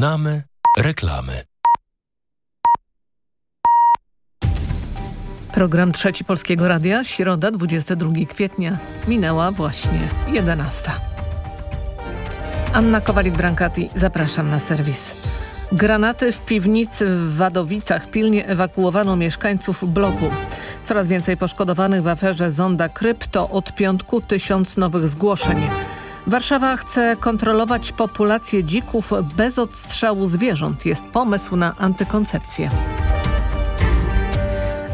Żegnamy reklamy. Program Trzeci Polskiego Radia, środa 22 kwietnia. Minęła właśnie 11. Anna Kowalik-Brankati, zapraszam na serwis. Granaty w piwnicy w Wadowicach pilnie ewakuowano mieszkańców bloku. Coraz więcej poszkodowanych w aferze Zonda Krypto. Od piątku tysiąc nowych zgłoszeń. Warszawa chce kontrolować populację dzików bez odstrzału zwierząt. Jest pomysł na antykoncepcję.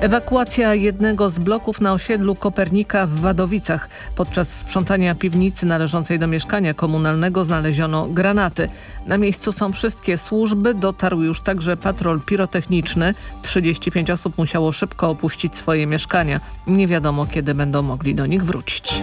Ewakuacja jednego z bloków na osiedlu Kopernika w Wadowicach. Podczas sprzątania piwnicy należącej do mieszkania komunalnego znaleziono granaty. Na miejscu są wszystkie służby, dotarł już także patrol pirotechniczny. 35 osób musiało szybko opuścić swoje mieszkania. Nie wiadomo kiedy będą mogli do nich wrócić.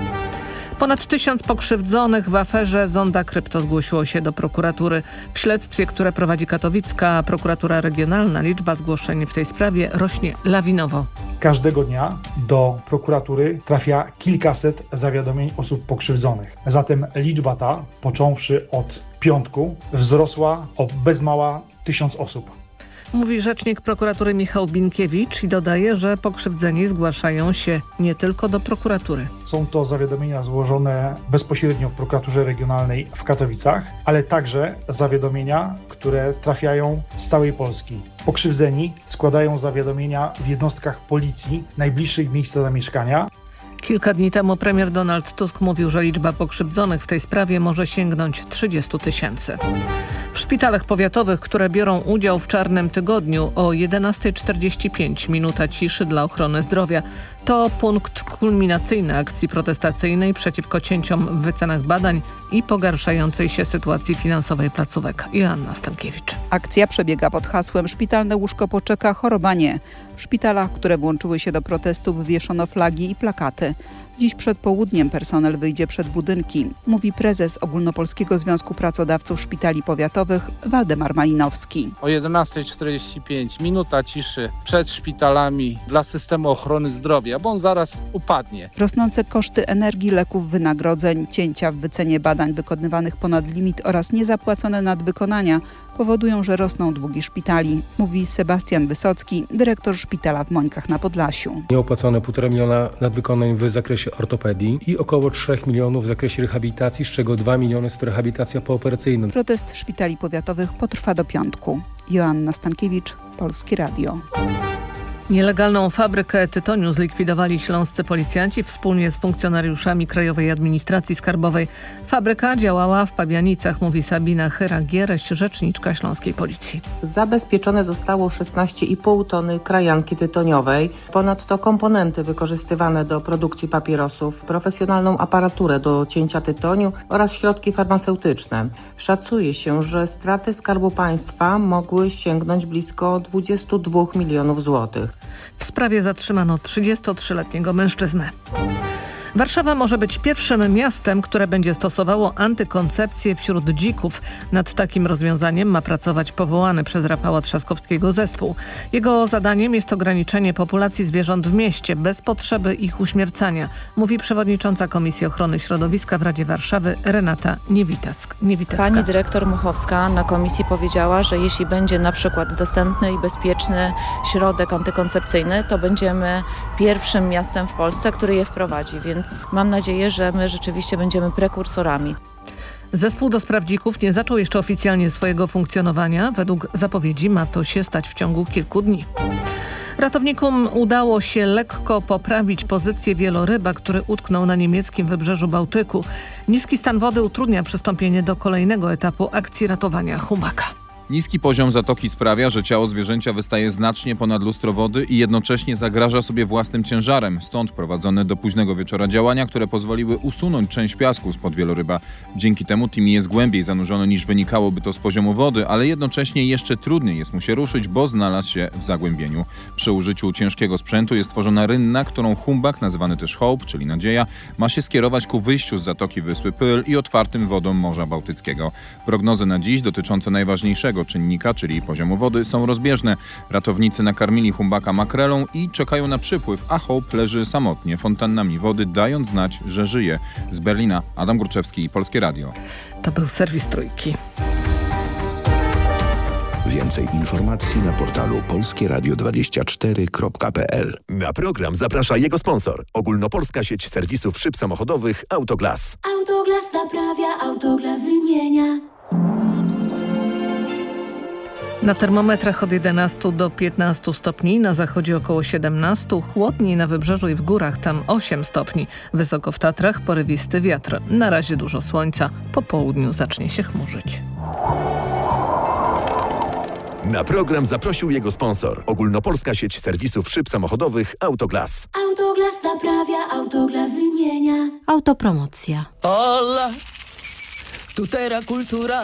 Ponad tysiąc pokrzywdzonych w aferze Zonda Krypto zgłosiło się do prokuratury. W śledztwie, które prowadzi katowicka prokuratura regionalna, liczba zgłoszeń w tej sprawie rośnie lawinowo. Każdego dnia do prokuratury trafia kilkaset zawiadomień osób pokrzywdzonych. Zatem liczba ta, począwszy od piątku, wzrosła o bez mała tysiąc osób. Mówi rzecznik prokuratury Michał Binkiewicz i dodaje, że pokrzywdzeni zgłaszają się nie tylko do prokuratury. Są to zawiadomienia złożone bezpośrednio w prokuraturze regionalnej w Katowicach, ale także zawiadomienia, które trafiają z całej Polski. Pokrzywdzeni składają zawiadomienia w jednostkach policji najbliższych miejsca zamieszkania Kilka dni temu premier Donald Tusk mówił, że liczba pokrzywdzonych w tej sprawie może sięgnąć 30 tysięcy. W szpitalach powiatowych, które biorą udział w Czarnym Tygodniu o 11.45 minuta ciszy dla ochrony zdrowia. To punkt kulminacyjny akcji protestacyjnej przeciwko cięciom w wycenach badań i pogarszającej się sytuacji finansowej placówek. Joanna Stankiewicz. Akcja przebiega pod hasłem Szpitalne łóżko poczeka, choroba nie. W szpitalach, które włączyły się do protestów wieszono flagi i plakaty. Dziś przed południem personel wyjdzie przed budynki, mówi prezes Ogólnopolskiego Związku Pracodawców Szpitali Powiatowych Waldemar Malinowski. O 11.45 minuta ciszy przed szpitalami dla systemu ochrony zdrowia, bo on zaraz upadnie. Rosnące koszty energii, leków, wynagrodzeń, cięcia w wycenie badań wykonywanych ponad limit oraz niezapłacone nadwykonania powodują, że rosną długi szpitali, mówi Sebastian Wysocki, dyrektor szpitala w Mońkach na Podlasiu. Nieopłacone 1,5 miliona nadwykonań w zakresie ortopedii i około 3 milionów w zakresie rehabilitacji, z czego 2 miliony jest to rehabilitacja pooperacyjna. Protest szpitali powiatowych potrwa do piątku. Joanna Stankiewicz, Polskie Radio. Nielegalną fabrykę tytoniu zlikwidowali śląscy policjanci wspólnie z funkcjonariuszami Krajowej Administracji Skarbowej. Fabryka działała w Pabianicach, mówi Sabina Chyra-Giereś, rzeczniczka śląskiej policji. Zabezpieczone zostało 16,5 tony krajanki tytoniowej, ponadto komponenty wykorzystywane do produkcji papierosów, profesjonalną aparaturę do cięcia tytoniu oraz środki farmaceutyczne. Szacuje się, że straty Skarbu Państwa mogły sięgnąć blisko 22 milionów złotych. W sprawie zatrzymano 33-letniego mężczyznę. Warszawa może być pierwszym miastem, które będzie stosowało antykoncepcję wśród dzików. Nad takim rozwiązaniem ma pracować powołany przez Rafała Trzaskowskiego zespół. Jego zadaniem jest ograniczenie populacji zwierząt w mieście bez potrzeby ich uśmiercania, mówi przewodnicząca Komisji Ochrony Środowiska w Radzie Warszawy Renata Niewitacka. Pani dyrektor Muchowska na komisji powiedziała, że jeśli będzie na przykład dostępny i bezpieczny środek antykoncepcyjny, to będziemy pierwszym miastem w Polsce, który je wprowadzi, więc więc mam nadzieję, że my rzeczywiście będziemy prekursorami. Zespół do spraw dzików nie zaczął jeszcze oficjalnie swojego funkcjonowania. Według zapowiedzi ma to się stać w ciągu kilku dni. Ratownikom udało się lekko poprawić pozycję wieloryba, który utknął na niemieckim wybrzeżu Bałtyku. Niski stan wody utrudnia przystąpienie do kolejnego etapu akcji ratowania humaka. Niski poziom zatoki sprawia, że ciało zwierzęcia wystaje znacznie ponad lustro wody i jednocześnie zagraża sobie własnym ciężarem. Stąd prowadzone do późnego wieczora działania, które pozwoliły usunąć część piasku spod wieloryba. Dzięki temu Timi jest głębiej zanurzony niż wynikałoby to z poziomu wody, ale jednocześnie jeszcze trudniej jest mu się ruszyć, bo znalazł się w zagłębieniu. Przy użyciu ciężkiego sprzętu jest tworzona rynna, którą humbak, nazywany też hope, czyli nadzieja, ma się skierować ku wyjściu z zatoki wyspy Pyl i otwartym wodą Morza Bałtyckiego. Prognozy na dziś dotyczące najważniejszego czynnika, czyli poziomu wody, są rozbieżne. Ratownicy nakarmili humbaka makrelą i czekają na przypływ, a Hope leży samotnie fontannami wody, dając znać, że żyje. Z Berlina Adam Gruczewski, Polskie Radio. To był serwis Trójki. Więcej informacji na portalu polskieradio24.pl. Na program zaprasza jego sponsor. Ogólnopolska sieć serwisów szyb samochodowych Autoglas. Autoglas naprawia, Autoglas wymienia. Na termometrach od 11 do 15 stopni, na zachodzie około 17, chłodniej na wybrzeżu i w górach, tam 8 stopni. Wysoko w Tatrach porywisty wiatr. Na razie dużo słońca, po południu zacznie się chmurzyć. Na program zaprosił jego sponsor. Ogólnopolska sieć serwisów szyb samochodowych Autoglas. Autoglas naprawia, Autoglas wymienia. Autopromocja. Ola, tutera kultura.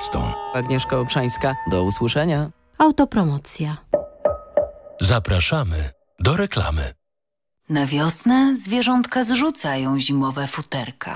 Agnieszka Obszańska, do usłyszenia. Autopromocja. Zapraszamy do reklamy. Na wiosnę zwierzątka zrzucają zimowe futerka.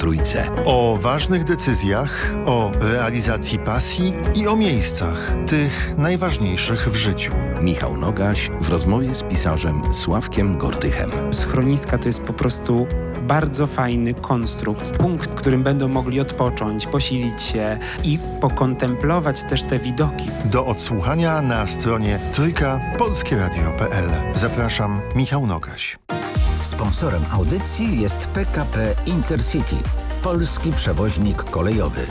Trójce. O ważnych decyzjach, o realizacji pasji i o miejscach, tych najważniejszych w życiu. Michał Nogaś w rozmowie z pisarzem Sławkiem Gortychem. Schroniska to jest po prostu bardzo fajny konstrukt, punkt, w którym będą mogli odpocząć, posilić się i pokontemplować też te widoki. Do odsłuchania na stronie trójka polskieradio.pl. Zapraszam, Michał Nogaś. Sponsorem audycji jest PKP Intercity, polski przewoźnik kolejowy.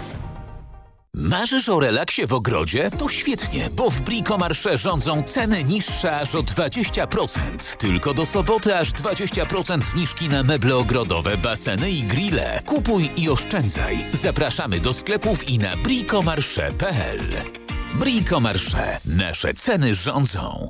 Marzysz o relaksie w ogrodzie? To świetnie, bo w Bricomarsze rządzą ceny niższe aż o 20%. Tylko do soboty aż 20% zniżki na meble ogrodowe, baseny i grille. Kupuj i oszczędzaj. Zapraszamy do sklepów i na bricomarsze.pl. Bricomarsze. Nasze ceny rządzą.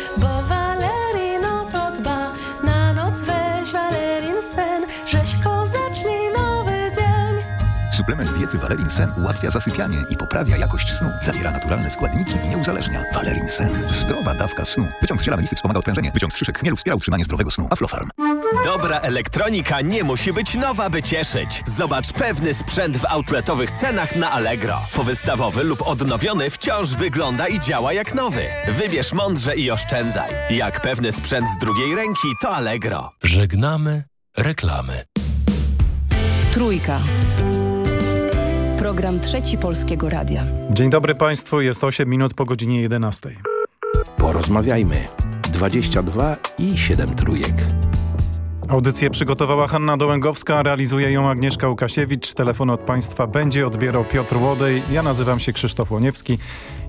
Suplement diety Valerin Sen ułatwia zasypianie i poprawia jakość snu. Zawiera naturalne składniki i nie uzależnia. Valerin Sen. Zdrowa dawka snu. Wyciąg z ziela melisy wspomaga odprężenie. Wyciąg z szyszek chmielu wspiera utrzymanie zdrowego snu. Aflofarm. Dobra elektronika nie musi być nowa, by cieszyć. Zobacz pewny sprzęt w outletowych cenach na Allegro. Powystawowy lub odnowiony wciąż wygląda i działa jak nowy. Wybierz mądrze i oszczędzaj. Jak pewny sprzęt z drugiej ręki, to Allegro. Żegnamy reklamy. Trójka. Program Trzeci Polskiego Radia. Dzień dobry Państwu, jest 8 minut po godzinie 11. Porozmawiajmy. 22 i 7 trójek. Audycję przygotowała Hanna Dołęgowska, realizuje ją Agnieszka Łukasiewicz. Telefon od Państwa będzie odbierał Piotr Łodej. Ja nazywam się Krzysztof Łoniewski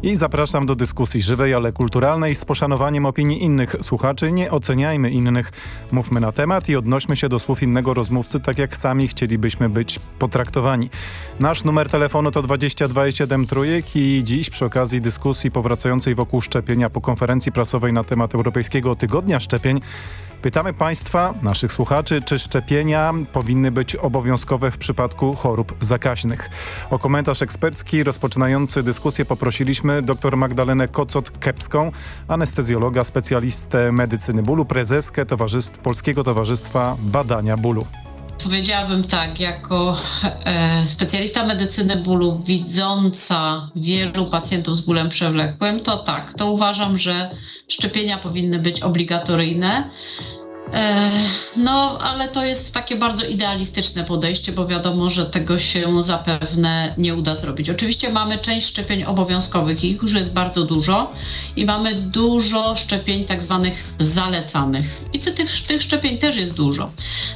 i zapraszam do dyskusji żywej, ale kulturalnej z poszanowaniem opinii innych słuchaczy. Nie oceniajmy innych, mówmy na temat i odnośmy się do słów innego rozmówcy, tak jak sami chcielibyśmy być potraktowani. Nasz numer telefonu to 22,7 trójek i dziś przy okazji dyskusji powracającej wokół szczepienia po konferencji prasowej na temat Europejskiego Tygodnia Szczepień Pytamy Państwa, naszych słuchaczy, czy szczepienia powinny być obowiązkowe w przypadku chorób zakaźnych. O komentarz ekspercki rozpoczynający dyskusję poprosiliśmy dr Magdalenę Kocot-Kepską, anestezjologa, specjalistę medycyny bólu, prezeskę Towarzystw Polskiego Towarzystwa Badania Bólu. Powiedziałabym tak, jako e, specjalista medycyny bólu, widząca wielu pacjentów z bólem przewlekłym, to tak, to uważam, że szczepienia powinny być obligatoryjne. E, no, ale to jest takie bardzo idealistyczne podejście, bo wiadomo, że tego się zapewne nie uda zrobić. Oczywiście mamy część szczepień obowiązkowych, ich już jest bardzo dużo i mamy dużo szczepień tak zwanych zalecanych. I tych, tych szczepień też jest dużo.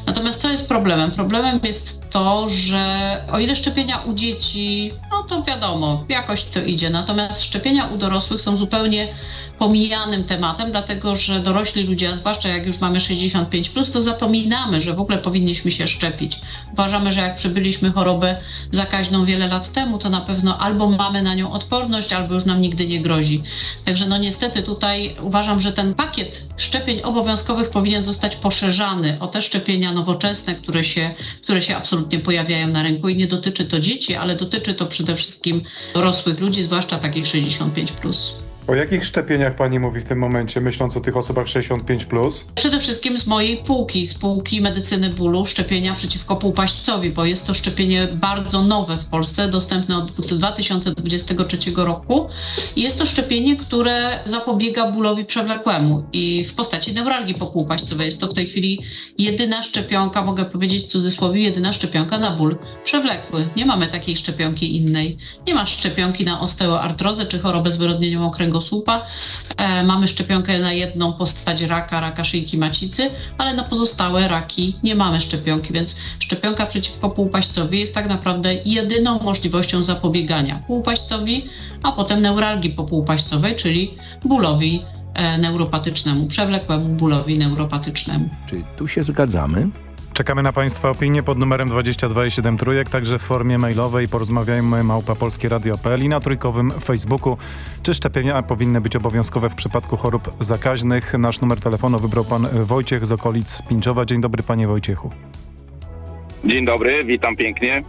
Natomiast co jest problemem? Problemem jest to, że o ile szczepienia u dzieci, no to wiadomo, jakoś to idzie. Natomiast szczepienia u dorosłych są zupełnie pomijanym tematem, dlatego że dorośli ludzie, a zwłaszcza jak już mamy 65, plus, to zapominamy, że w ogóle powinniśmy się szczepić. Uważamy, że jak przebyliśmy chorobę zakaźną wiele lat temu, to na pewno albo mamy na nią odporność, albo już nam nigdy nie grozi. Także no niestety tutaj uważam, że ten pakiet szczepień obowiązkowych powinien zostać poszerzany o te szczepienia nowoczesne, które się, które się absolutnie pojawiają na rynku i nie dotyczy to dzieci, ale dotyczy to przede wszystkim dorosłych ludzi, zwłaszcza takich 65 plus. O jakich szczepieniach pani mówi w tym momencie, myśląc o tych osobach 65? Plus? Przede wszystkim z mojej półki, z półki medycyny bólu, szczepienia przeciwko półpaśćcowi, bo jest to szczepienie bardzo nowe w Polsce, dostępne od 2023 roku. Jest to szczepienie, które zapobiega bólowi przewlekłemu i w postaci neuralgii popółpaścowej. Jest to w tej chwili jedyna szczepionka, mogę powiedzieć w cudzysłowie, jedyna szczepionka na ból przewlekły. Nie mamy takiej szczepionki innej. Nie ma szczepionki na osteoartrozę czy chorobę zwyrodnieniową kręgosłupa kręgosłupa. E, mamy szczepionkę na jedną postać raka, raka szyjki macicy, ale na pozostałe raki nie mamy szczepionki, więc szczepionka przeciwko półpaścowi jest tak naprawdę jedyną możliwością zapobiegania półpaścowi, a potem neuralgii popółpaścowej, czyli bólowi e, neuropatycznemu, przewlekłemu bólowi neuropatycznemu. Czy tu się zgadzamy? Czekamy na Państwa opinie pod numerem 22,7 trójek, także w formie mailowej. Porozmawiajmy małpa Polskie Radio.pl i na trójkowym Facebooku. Czy szczepienia powinny być obowiązkowe w przypadku chorób zakaźnych? Nasz numer telefonu wybrał Pan Wojciech z okolic Pińczowa. Dzień dobry Panie Wojciechu. Dzień dobry, witam pięknie.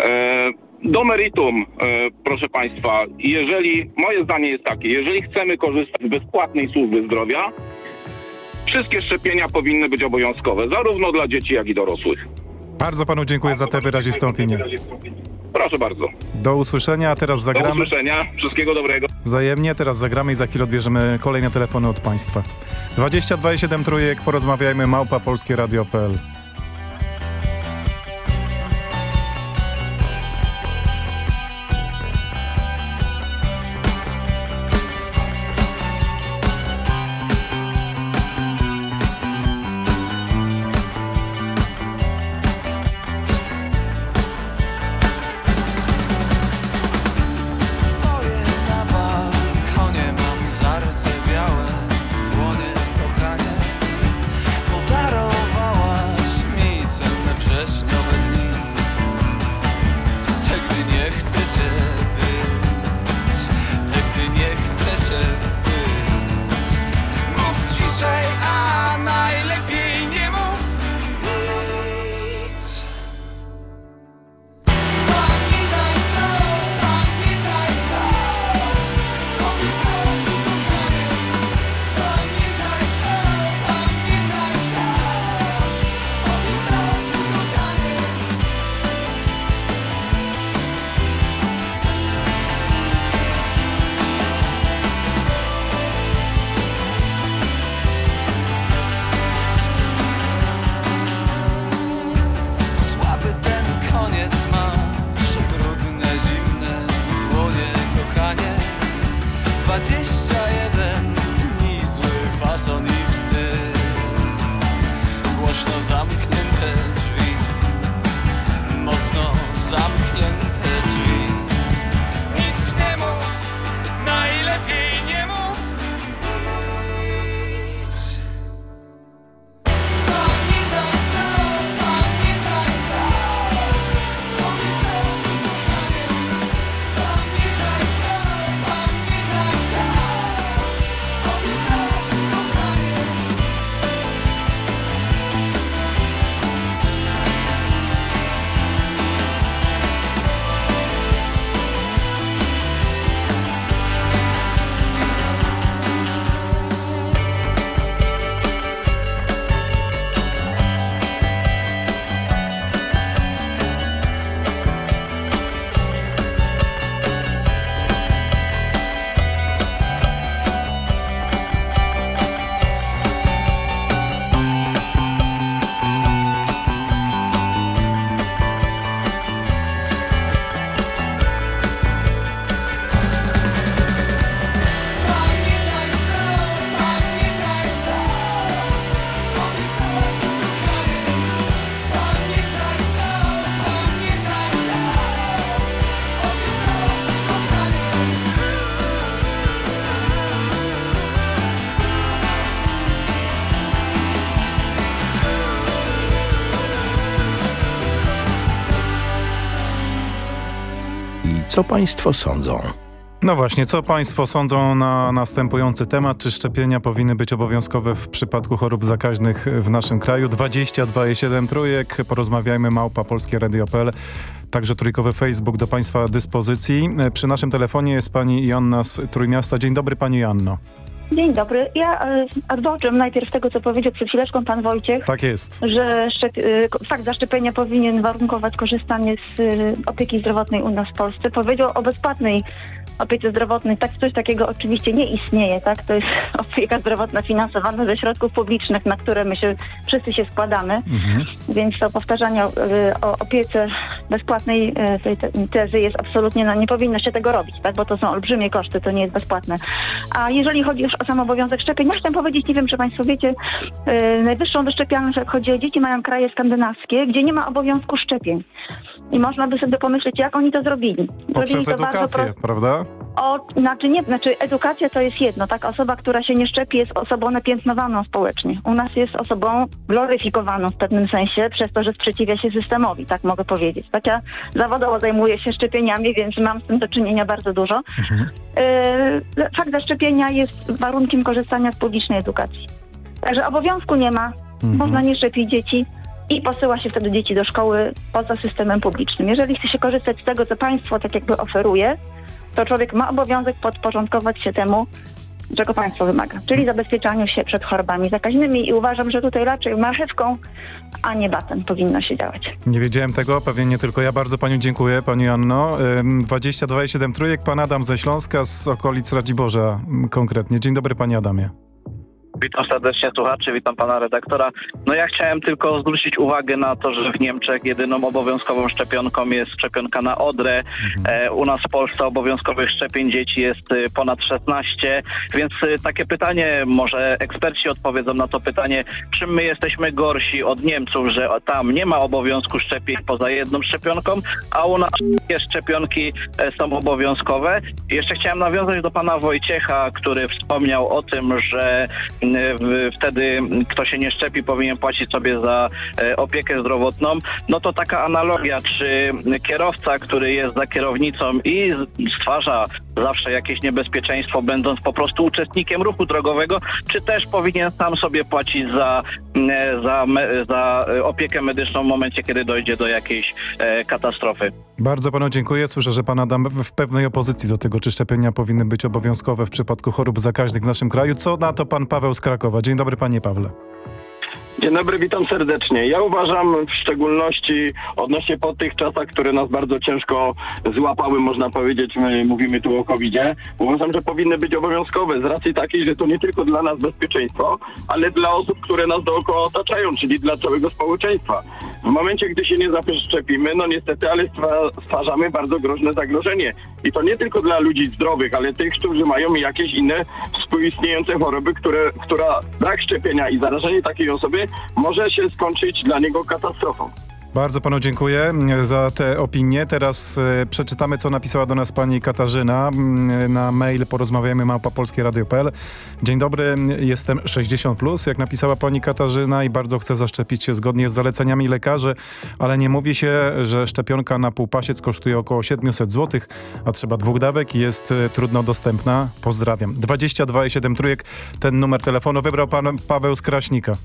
E, do meritum, e, proszę Państwa, jeżeli, moje zdanie jest takie, jeżeli chcemy korzystać z bezpłatnej służby zdrowia, Wszystkie szczepienia powinny być obowiązkowe, zarówno dla dzieci, jak i dorosłych. Bardzo panu dziękuję za tę wyrazistą opinię. Proszę bardzo. Do usłyszenia, a teraz zagramy. Do usłyszenia, wszystkiego dobrego. Wzajemnie, teraz zagramy i za chwilę odbierzemy kolejne telefony od państwa. 22,7 trójek, porozmawiajmy, małpa polskie radio.pl. Co Państwo sądzą? No właśnie, co Państwo sądzą na następujący temat? Czy szczepienia powinny być obowiązkowe w przypadku chorób zakaźnych w naszym kraju? 22,7 trójek. Porozmawiajmy małpa Polskie Radio.pl. Także trójkowy Facebook do Państwa dyspozycji. Przy naszym telefonie jest Pani Joanna z Trójmiasta. Dzień dobry Pani Joanno. Dzień dobry. Ja e, odwołczę najpierw tego, co powiedział przed chwileczką pan Wojciech. Tak jest. Że e, fakt zaszczepienia powinien warunkować korzystanie z e, opieki zdrowotnej u nas w Polsce. Powiedział o bezpłatnej opiece zdrowotnej. Tak, coś takiego oczywiście nie istnieje, tak? To jest opieka zdrowotna finansowana ze środków publicznych, na które my się wszyscy się składamy. Mhm. Więc to powtarzanie o, o opiece bezpłatnej e, tej te- tezy jest absolutnie, no nie powinno się tego robić, tak? Bo to są olbrzymie koszty, to nie jest bezpłatne. A jeżeli chodzi już o sam obowiązek szczepień, ja chciałam powiedzieć, nie wiem, czy Państwo wiecie, e, najwyższą wyszczepialność, jak chodzi o dzieci, mają kraje skandynawskie, gdzie nie ma obowiązku szczepień. I można by sobie pomyśleć, jak oni to zrobili. Poprzez Zrobili edukację, prosto. prawda? O, znaczy nie, znaczy edukacja to jest jedno, tak? Osoba, która się nie szczepi jest osobą napiętnowaną społecznie. U nas jest osobą gloryfikowaną w pewnym sensie przez to, że sprzeciwia się systemowi, tak mogę powiedzieć. Tak ja zawodowo zajmuję się szczepieniami, więc mam z tym do czynienia bardzo dużo. Yy, fakt zaszczepienia jest warunkiem korzystania z publicznej edukacji. Także obowiązku nie ma, można nie szczepić dzieci i posyła się wtedy dzieci do szkoły poza systemem publicznym. Jeżeli chce się korzystać z tego, co państwo tak jakby oferuje, to człowiek ma obowiązek podporządkować się temu, czego państwo wymaga, czyli zabezpieczaniu się przed chorobami zakaźnymi i uważam, że tutaj raczej marchewką, a nie batem powinno się działać. Nie wiedziałem tego, pewnie nie tylko ja. Bardzo Paniu dziękuję, Pani Anno. Ym, 22,7 trójek. Pan Adam ze Śląska, z okolic Radziborza konkretnie. Dzień dobry Panie Adamie. Witam serdecznie słuchaczy, witam pana redaktora. No ja chciałem tylko zwrócić uwagę na to, że w Niemczech jedyną obowiązkową szczepionką jest szczepionka na odrę. E, u nas w Polsce obowiązkowych szczepień dzieci jest y, ponad 16, więc y, takie pytanie, może eksperci odpowiedzą na to pytanie, czym my jesteśmy gorsi od Niemców, że tam nie ma obowiązku szczepień poza jedną szczepionką, a u nas wszystkie szczepionki e, są obowiązkowe. Jeszcze chciałem nawiązać do pana Wojciecha, który wspomniał o tym, że wtedy kto się nie szczepi powinien płacić sobie za e, opiekę zdrowotną. No to taka analogia, czy kierowca, który jest za kierownicą i stwarza zawsze jakieś niebezpieczeństwo, będąc po prostu uczestnikiem ruchu drogowego, czy też powinien sam sobie płacić za, m, za, za e, opiekę medyczną w momencie, kiedy dojdzie do jakiejś e, katastrofy. Bardzo Panu dziękuję. Słyszę, że Pan Adam w pewnej opozycji do tego, czy szczepienia powinny być obowiązkowe w przypadku chorób zakaźnych w naszym kraju. Co na to Pan Paweł z Krakowa? Dzień dobry Panie Pawle. Dzień dobry, witam serdecznie. Ja uważam w szczególności odnośnie po tych czasach, które nas bardzo ciężko złapały, można powiedzieć, my mówimy tu o COVID-zie, uważam, że powinny być obowiązkowe z racji takiej, że to nie tylko dla nas bezpieczeństwo, ale dla osób, które nas dookoła otaczają, czyli dla całego społeczeństwa. W momencie, gdy się nie zaszczepimy, no niestety, ale stwa- stwarzamy bardzo groźne zagrożenie. I to nie tylko dla ludzi zdrowych, ale tych, którzy mają jakieś inne współistniejące choroby, które, która brak szczepienia i zarażenie takiej osoby może się skończyć dla niego katastrofą. Bardzo panu dziękuję za te opinie. Teraz e, przeczytamy, co napisała do nas pani Katarzyna mm, na mail porozmawiajmy małpapolskieradio.pl. Dzień dobry, jestem 60+, plus, jak napisała pani Katarzyna i bardzo chcę zaszczepić się zgodnie z zaleceniami lekarzy, ale nie mówi się, że szczepionka na półpasiec kosztuje około 700 zł, a trzeba dwóch dawek i jest e, trudno dostępna. Pozdrawiam. 22,7 trójek, ten numer telefonu wybrał pan Paweł z Kraśnika.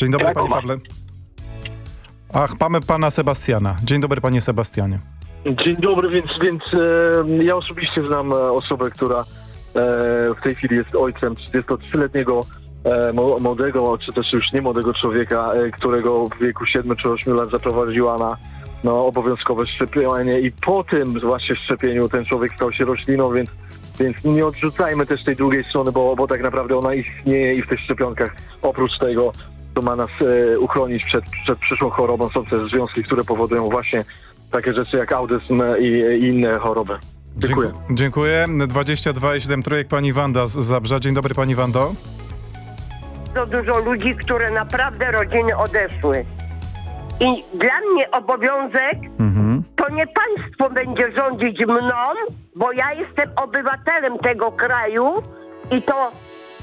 Dzień dobry panie Pawle. Ach, mamy pana Sebastiana. Dzień dobry, panie Sebastianie. Dzień dobry, więc, więc e, ja osobiście znam e, osobę, która e, w tej chwili jest ojcem 33-letniego e, młodego, czy też już nie młodego człowieka, e, którego w wieku 7 czy 8 lat zaprowadziła na no, obowiązkowe szczepienie i po tym właśnie szczepieniu ten człowiek stał się rośliną, więc, więc nie odrzucajmy też tej drugiej strony, bo, bo tak naprawdę ona istnieje i w tych szczepionkach oprócz tego, to ma nas e, uchronić przed, przed przyszłą chorobą, są też związki, które powodują właśnie takie rzeczy jak autyzm i, i inne choroby. Dziękuję. Dziękuję. 22,7 trójek, pani Wanda z Zabrza. Dzień dobry, pani Wando. bardzo dużo ludzi, które naprawdę rodziny odeszły. I dla mnie obowiązek to nie państwo będzie rządzić mną, bo ja jestem obywatelem tego kraju i to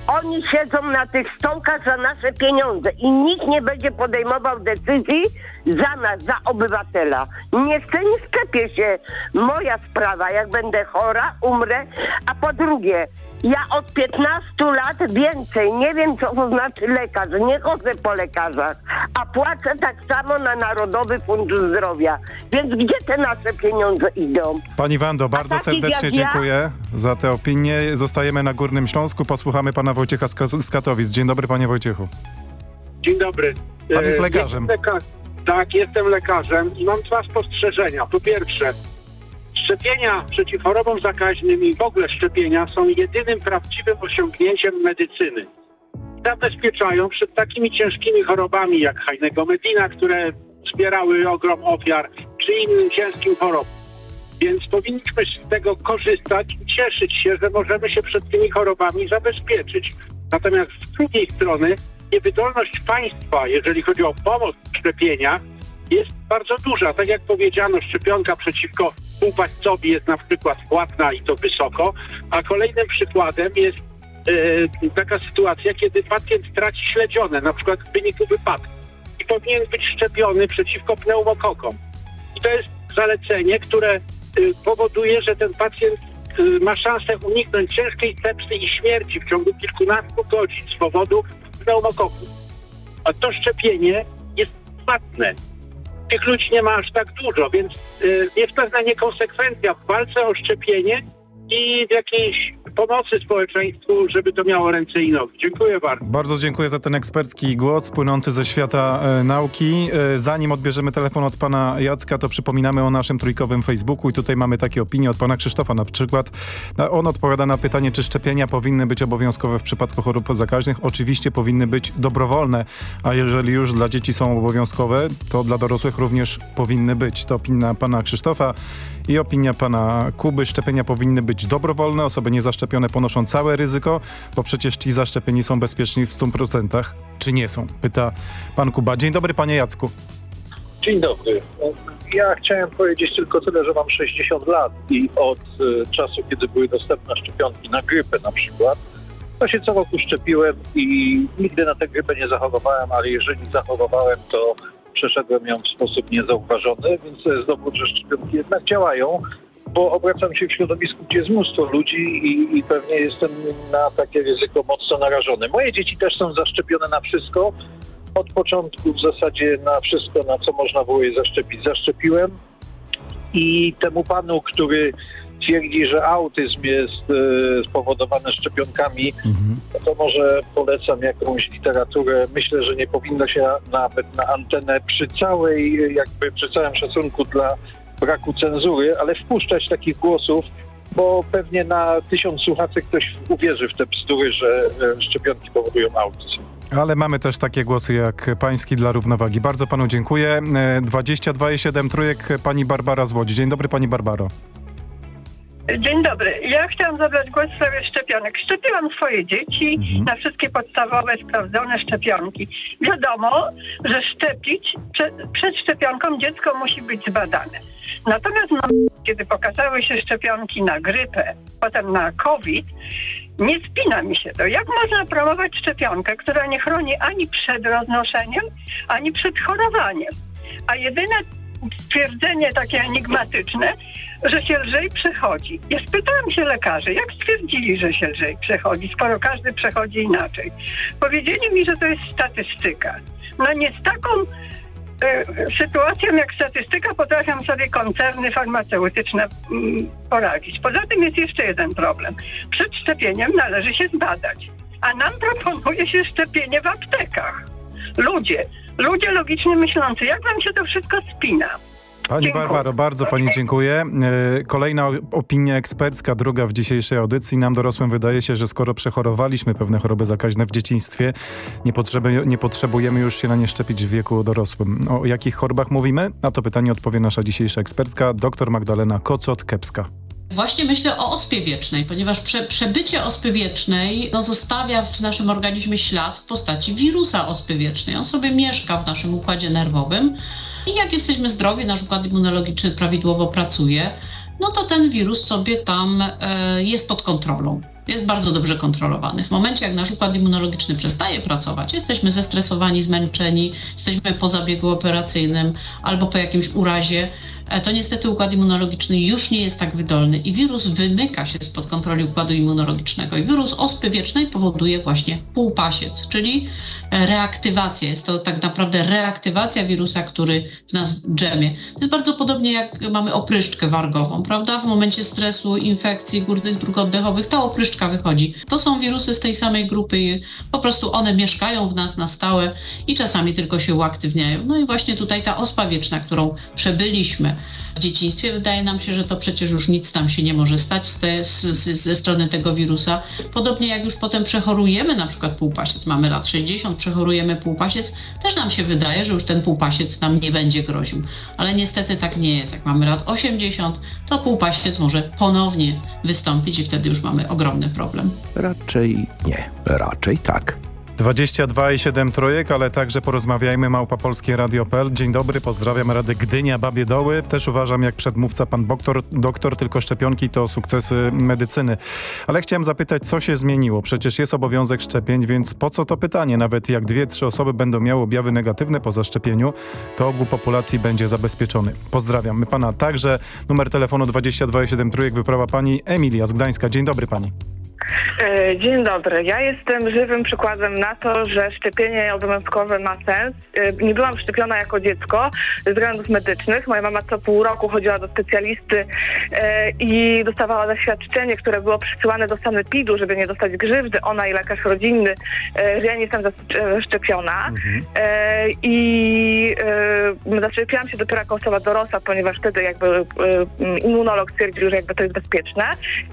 Oni siedzą na tych stołkach za nasze pieniądze i nikt nie będzie podejmował decyzji za nas, za obywatela. Nie chcę, nie szczepię się. Moja sprawa, jak będę chora, umrę. A po drugie, ja od 15 lat więcej nie wiem, co to znaczy lekarz. Nie chodzę po lekarzach, a płacę tak samo na Narodowy Fundusz Zdrowia. Więc gdzie te nasze pieniądze idą? Pani Wando, bardzo serdecznie jak ja? dziękuję za tę opinię. Zostajemy na Górnym Śląsku. Posłuchamy pana Wojciecha z Ka- z Katowic. Dzień dobry, panie Wojciechu. Dzień dobry. Pan jest E, lekarzem. Jestem leka- tak, jestem lekarzem i mam dwa spostrzeżenia. Po pierwsze, szczepienia przeciw chorobom zakaźnym i w ogóle szczepienia są jedynym prawdziwym osiągnięciem medycyny. Zabezpieczają przed takimi ciężkimi chorobami jak Heinego Medina, które zbierały ogrom ofiar, czy innym ciężkim chorobom. Więc powinniśmy z tego korzystać i cieszyć się, że możemy się przed tymi chorobami zabezpieczyć. Natomiast z drugiej strony niewydolność państwa, jeżeli chodzi o pomoc w szczepieniach, jest bardzo duża. Tak jak powiedziano, szczepionka przeciwko półpaścowi jest na przykład płatna i to wysoko, a kolejnym przykładem jest e, taka sytuacja, kiedy pacjent traci śledzione, na przykład w wyniku wypadku i powinien być szczepiony przeciwko pneumokokom. I to jest zalecenie, które y, powoduje, że ten pacjent y, ma szansę uniknąć ciężkiej sepsy i śmierci w ciągu kilkunastu godzin z powodu pneumokoków. A to szczepienie jest płatne. Tych ludzi nie ma aż tak dużo, więc y, jest pewna niekonsekwencja w walce o szczepienie i jakiejś pomocy społeczeństwu, żeby to miało ręce i nogi. Dziękuję bardzo. Bardzo dziękuję za ten ekspercki głos płynący ze świata e, nauki. E, zanim odbierzemy telefon od pana Jacka, to przypominamy o naszym trójkowym Facebooku i tutaj mamy takie opinie od pana Krzysztofa na przykład. Na- On odpowiada na pytanie, czy szczepienia powinny być obowiązkowe w przypadku chorób zakaźnych. Oczywiście powinny być dobrowolne, a jeżeli już dla dzieci są obowiązkowe, to dla dorosłych również powinny być. To opinia pana Krzysztofa i opinia pana Kuby. Szczepienia powinny być dobrowolne, osoby niezaszczepione ponoszą całe ryzyko, bo przecież ci zaszczepieni są bezpieczni w 100%. Czy nie są? Pyta pan Kuba. Dzień dobry panie Jacku. Dzień dobry. Ja chciałem powiedzieć tylko tyle, że mam 60 lat i od e, czasu, kiedy były dostępne szczepionki na grypę na przykład, to się co roku szczepiłem i nigdy na tę grypę nie zachorowałem, ale jeżeli zachorowałem, to przeszedłem ją w sposób niezauważony, więc to jest dowód, że szczepionki jednak działają, bo obracam się w środowisku, gdzie jest mnóstwo ludzi i, i pewnie jestem na takie ryzyko mocno narażony. Moje dzieci też są zaszczepione na wszystko, od początku w zasadzie na wszystko, na co można było je zaszczepić, zaszczepiłem. I temu panu, który twierdzi, że autyzm jest e, spowodowany szczepionkami, no to może polecam jakąś literaturę. Myślę, że nie powinno się nawet na antenę przy całej, e, jakby przy całym szacunku dla braku cenzury, ale wpuszczać takich głosów, bo pewnie na tysiąc słuchaczy ktoś uwierzy w te bzdury, że e, szczepionki powodują autyzm. Ale mamy też takie głosy jak pański dla równowagi. Bardzo panu dziękuję. E, 22,7 trójek pani Barbara z Łodzi. Dzień dobry pani Barbaro. Dzień dobry. Ja chciałam zabrać głos w sprawie szczepionek. Szczepiłam swoje dzieci na wszystkie podstawowe, sprawdzone szczepionki. Wiadomo, że szczepić przed, przed szczepionką dziecko musi być zbadane. Natomiast no, kiedy pokazały się szczepionki na grypę, potem na COVID, nie spina mi się to. Jak można promować szczepionkę, która nie chroni ani przed roznoszeniem, ani przed chorowaniem? A jedyne stwierdzenie takie enigmatyczne, że się lżej przechodzi. Ja spytałam się lekarzy, jak stwierdzili, że się lżej przechodzi, skoro każdy przechodzi inaczej. Powiedzieli mi, że to jest statystyka. No nie z taką e, sytuacją jak statystyka potrafią sobie koncerny farmaceutyczne mm, poradzić. Poza tym jest jeszcze jeden problem. Przed szczepieniem należy się zbadać, a nam proponuje się szczepienie w aptekach. Ludzie, ludzie logicznie myślący, jak wam się to wszystko spina? Pani Dziękuję. Barbaro, bardzo pani dziękuję. E, Kolejna opinia ekspercka, druga w dzisiejszej audycji. Nam dorosłym wydaje się, że skoro przechorowaliśmy pewne choroby zakaźne w dzieciństwie, nie, potrzeby, nie potrzebujemy już się na nie szczepić w wieku dorosłym. O jakich chorobach mówimy? Na to pytanie odpowie nasza dzisiejsza ekspertka, dr Magdalena Kocot-Kepska. Właśnie myślę o ospie wiecznej, ponieważ prze, przebycie ospy wiecznej no, zostawia w naszym organizmie ślad w postaci wirusa ospy wiecznej. On sobie mieszka w naszym układzie nerwowym i jak jesteśmy zdrowi, nasz układ immunologiczny prawidłowo pracuje, no to ten wirus sobie tam e, jest pod kontrolą. jest bardzo dobrze kontrolowany. W momencie, jak nasz układ immunologiczny przestaje pracować, jesteśmy zestresowani, zmęczeni, jesteśmy po zabiegu operacyjnym albo po jakimś urazie, to niestety układ immunologiczny już nie jest tak wydolny i wirus wymyka się spod kontroli układu immunologicznego. I wirus ospy wiecznej powoduje właśnie półpasiec, czyli e, reaktywacja. Jest to tak naprawdę reaktywacja wirusa, który w nas drzemie. To jest bardzo podobnie jak mamy opryszczkę wargową, prawda? W momencie stresu, infekcji górnych dróg oddechowych ta opryszczka wychodzi. To są wirusy z tej samej grupy po prostu one mieszkają w nas na stałe i czasami tylko się uaktywniają. No i właśnie tutaj ta ospa wieczna, którą przebyliśmy w dzieciństwie, wydaje nam się, że to przecież już nic tam się nie może stać te, z, z, ze strony tego wirusa. Podobnie jak już potem przechorujemy na przykład półpasiec, mamy lat 60, przechorujemy półpasiec, też nam się wydaje, że już ten półpasiec nam nie będzie groził. Ale niestety tak nie jest. Jak mamy lat 80, to półpasiec może ponownie wystąpić i wtedy już mamy ogromny problem. Raczej nie, raczej tak. 22 i 7 trójek, ale także porozmawiajmy Małpa Polskie Radio.pl. Dzień dobry, pozdrawiam Rady Gdynia, Babie Doły. Też uważam jak przedmówca pan doktor, doktor, tylko szczepionki to sukcesy medycyny. Ale chciałem zapytać, co się zmieniło? Przecież jest obowiązek szczepień, więc po co to pytanie? Nawet jak dwie, trzy osoby będą miały objawy negatywne po zaszczepieniu, to ogół populacji będzie zabezpieczony. Pozdrawiam. My pana także. Numer telefonu 22 i 7 trójek wyprawa pani Emilia z Gdańska. Dzień dobry pani. E, Dzień dobry. Ja jestem żywym przykładem na to, że szczepienie obowiązkowe ma sens. E, Nie byłam szczepiona jako dziecko ze względów medycznych. Moja mama co pół roku chodziła do specjalisty e, i dostawała zaświadczenie, które było przysyłane do sanepidu, żeby nie dostać grzywdy. Ona i lekarz rodzinny, że ja nie jestem zas- zaszczepiona. E, I zaszczepiłam się dopiero jako osoba dorosła, ponieważ wtedy jakby immunolog stwierdził, że jakby to jest bezpieczne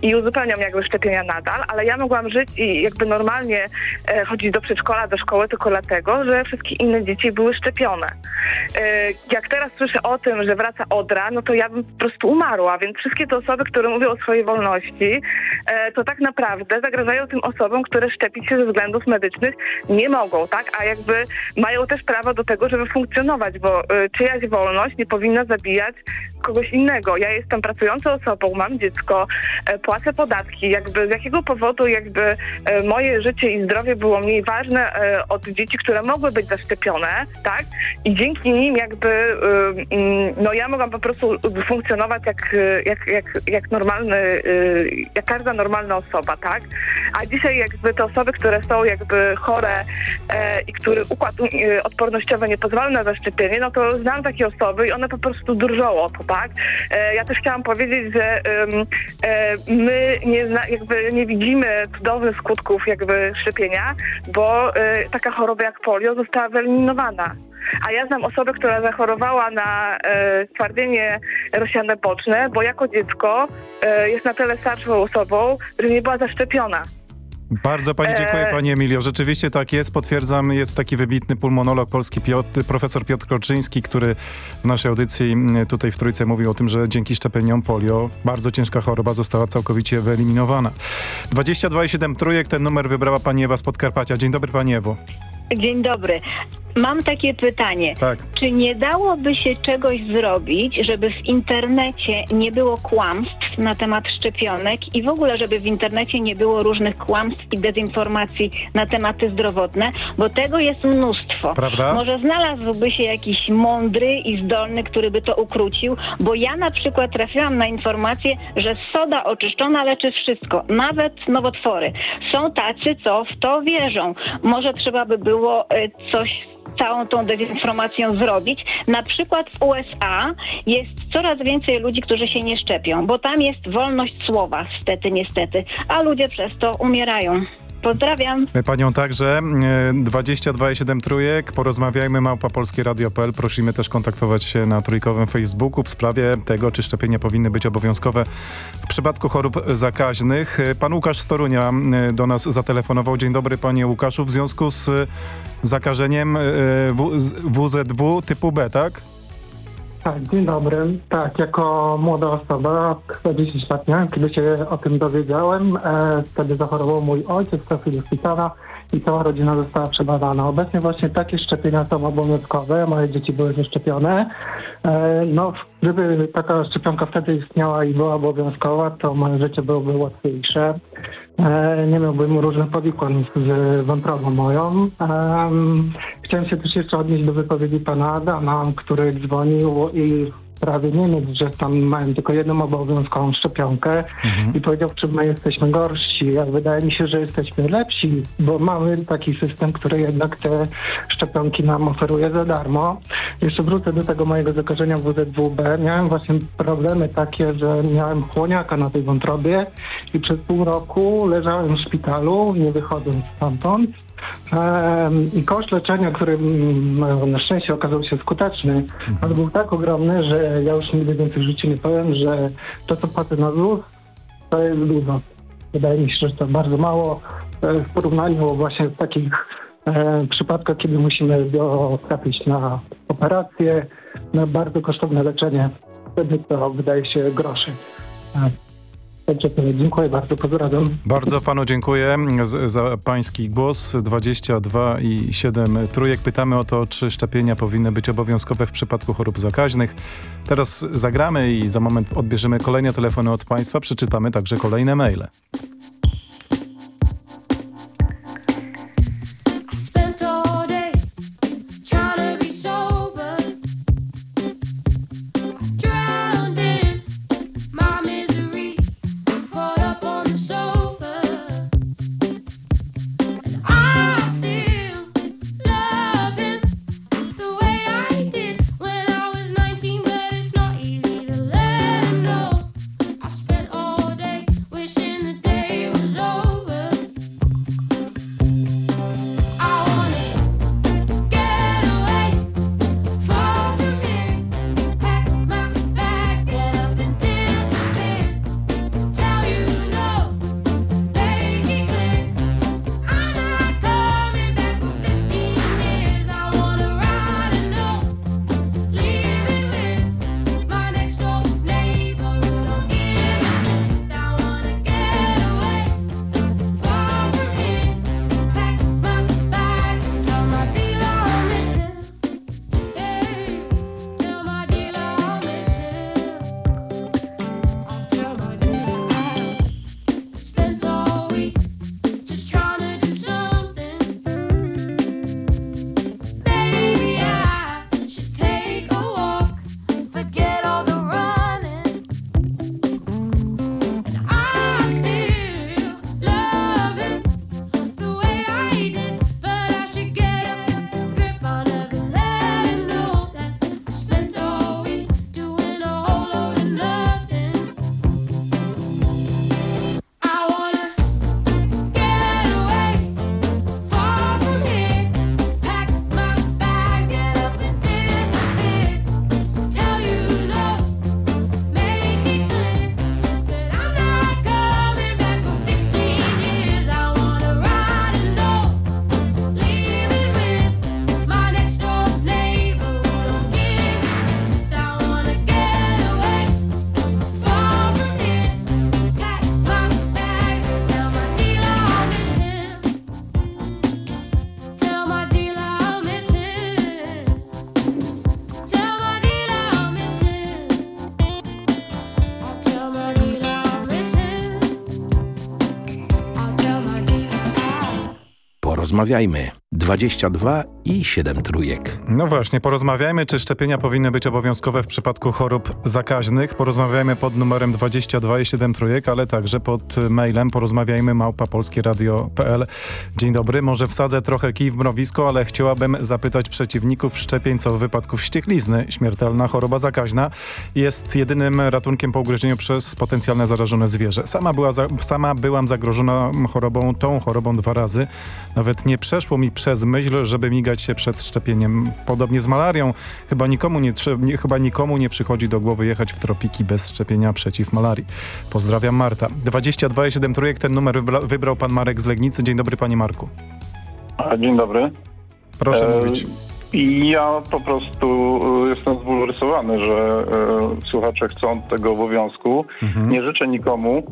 i uzupełniam jakby szczepienia nadal, ale ja mogłam żyć i jakby normalnie e, chodzić do przedszkola, do szkoły tylko dlatego, że wszystkie inne dzieci były szczepione. E, jak teraz słyszę o tym, że wraca odra, no to ja bym po prostu umarła, więc wszystkie te osoby, które mówią o swojej wolności, e, to tak naprawdę zagrażają tym osobom, które szczepić się ze względów medycznych nie mogą, tak? A jakby mają też prawo do tego, żeby funkcjonować, bo e, czyjaś wolność nie powinna zabijać kogoś innego. Ja jestem pracującą osobą, mam dziecko, e, płacę podatki, jakby z jakiego powodu jakby e, moje życie i zdrowie było mniej ważne e, od dzieci, które mogły być zaszczepione, tak? I dzięki nim jakby e, mm, no ja mogłam po prostu funkcjonować jak, jak, jak, jak normalny, jak każda normalna osoba, tak? A dzisiaj jakby te osoby, które są jakby chore i który układ odpornościowy nie pozwala na zaszczepienie, no to znam takie osoby i one po prostu drżą o to, tak? Ja też chciałam powiedzieć, że my nie, jakby nie widzimy cudownych skutków jakby szczepienia, bo e, taka choroba jak polio została wyeliminowana. A ja znam osobę, która zachorowała na e, stwardnienie rozsiane boczne, bo jako dziecko e, jest na tyle starszą osobą, że nie była zaszczepiona. Bardzo pani dziękuję, E, pani Emilio. Rzeczywiście tak jest, potwierdzam. Jest taki wybitny pulmonolog polski, Piotr, profesor Piotr Kroczyński, który w naszej audycji tutaj w Trójce mówił o tym, że dzięki szczepieniom polio bardzo ciężka choroba została całkowicie wyeliminowana. 22,7 trójek, ten numer wybrała pani Ewa z Podkarpacia. Dzień dobry pani Ewo. Dzień dobry. Mam takie pytanie. Tak. Czy nie dałoby się czegoś zrobić, żeby w internecie nie było kłamstw na temat szczepionek i w ogóle, żeby w internecie nie było różnych kłamstw i dezinformacji na tematy zdrowotne, bo tego jest mnóstwo. Prawda? Może znalazłby się jakiś mądry i zdolny, który by to ukrócił, bo ja na przykład trafiłam na informację, że soda oczyszczona leczy wszystko, nawet nowotwory. Są tacy, co w to wierzą. Może trzeba by było e, coś z całą tą dezinformacją zrobić. Na przykład w USA jest coraz więcej ludzi, którzy się nie szczepią, bo tam jest wolność słowa, stety, niestety, a ludzie przez to umierają. Pozdrawiam. My Panią także. E, 22,7 trójek. Porozmawiajmy małpa polskie radio.pl. Prosimy też kontaktować się na trójkowym Facebooku w sprawie tego, czy szczepienia powinny być obowiązkowe w przypadku chorób zakaźnych. E, Pan Łukasz z Torunia e, do nas zatelefonował. Dzień dobry Panie Łukaszu. W związku z e, zakażeniem e, WZW typu B, tak? Tak, dzień dobry. Tak, jako młoda osoba, chyba 10 lat miałem, kiedy się o tym dowiedziałem. E, wtedy zachorował mój ojciec, trafił do szpitala i cała rodzina została przebadana. Obecnie właśnie takie szczepienia są obowiązkowe, moje dzieci były zaszczepione. E, No, gdyby taka szczepionka wtedy istniała i była obowiązkowa, to moje życie byłoby łatwiejsze. E, Nie miałbym różnych powikłań z wątrobą moją. Em, Chciałem się też jeszcze odnieść do wypowiedzi pana Adama, który dzwonił i prawie Niemiec, że tam mają tylko jedną obowiązkową szczepionkę i powiedział, w czym my jesteśmy gorsi. A wydaje mi się, że jesteśmy lepsi, bo mamy taki system, który jednak te szczepionki nam oferuje za darmo. Jeszcze wrócę do tego mojego zakażenia WZWB. Miałem właśnie problemy takie, że miałem chłoniaka na tej wątrobie i przez pół roku leżałem w szpitalu, nie wychodząc stamtąd. I koszt leczenia, który mm, na szczęście okazał się skuteczny, ale był tak ogromny, że ja już nigdy więcej w życiu nie powiem, że to, co płacę na ZUS, to jest dużo. Wydaje mi się, że to bardzo mało e, w porównaniu właśnie z takich e, przypadkach, kiedy musimy go trafić na operację, na bardzo kosztowne leczenie. Wtedy to wydaje się groszy. Dziękuję bardzo, pozdrawiam. Bardzo panu dziękuję za pański głos. 22 i 7 trójek. Pytamy o to, czy szczepienia powinny być obowiązkowe w przypadku chorób zakaźnych. Teraz zagramy i za moment odbierzemy kolejne telefony od państwa. Przeczytamy także kolejne maile. Porozmawiajmy. 22 i 7 trójek. No właśnie, porozmawiajmy, czy szczepienia powinny być obowiązkowe w przypadku chorób zakaźnych. Porozmawiajmy pod numerem 22 i 7 trójek, ale także pod mailem porozmawiajmy małpapolskieradio.pl. Dzień dobry, może wsadzę trochę kij w mrowisko, ale chciałabym zapytać przeciwników szczepień, co w wypadku wścieklizny, śmiertelna choroba zakaźna, jest jedynym ratunkiem po ugryzieniu przez potencjalne zarażone zwierzę. Sama, była za, sama byłam zagrożona chorobą, tą chorobą dwa razy. Nawet nie przeszło mi przez myśl, żeby migać się przed szczepieniem. Podobnie z malarią. Chyba nikomu nie, nie, chyba nikomu nie przychodzi do głowy jechać w tropiki bez szczepienia przeciw malarii. Pozdrawiam Marta. 22,7 trójek, ten numer wybra- wybrał pan Marek z Legnicy. Dzień dobry panie Marku. Dzień dobry. Proszę E, mówić. I ja po prostu e, jestem zbulwersowany, że e, słuchacze chcą tego obowiązku. Mhm. Nie życzę nikomu,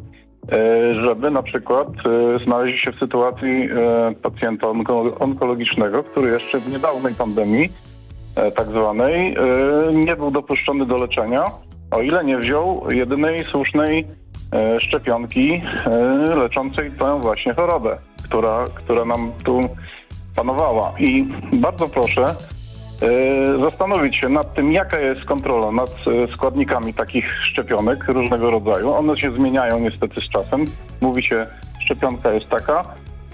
żeby na przykład e, znaleźć się w sytuacji e, pacjenta onko- onkologicznego, który jeszcze w niedawnej pandemii, e, tak zwanej, e, nie był dopuszczony do leczenia, o ile nie wziął jedynej słusznej e, szczepionki e, leczącej tę właśnie chorobę, która, która nam tu panowała. I bardzo proszę e, zastanowić się nad tym, jaka jest kontrola nad e, składnikami takich szczepionek różnego rodzaju. One się zmieniają niestety z czasem. Mówi się, szczepionka jest taka,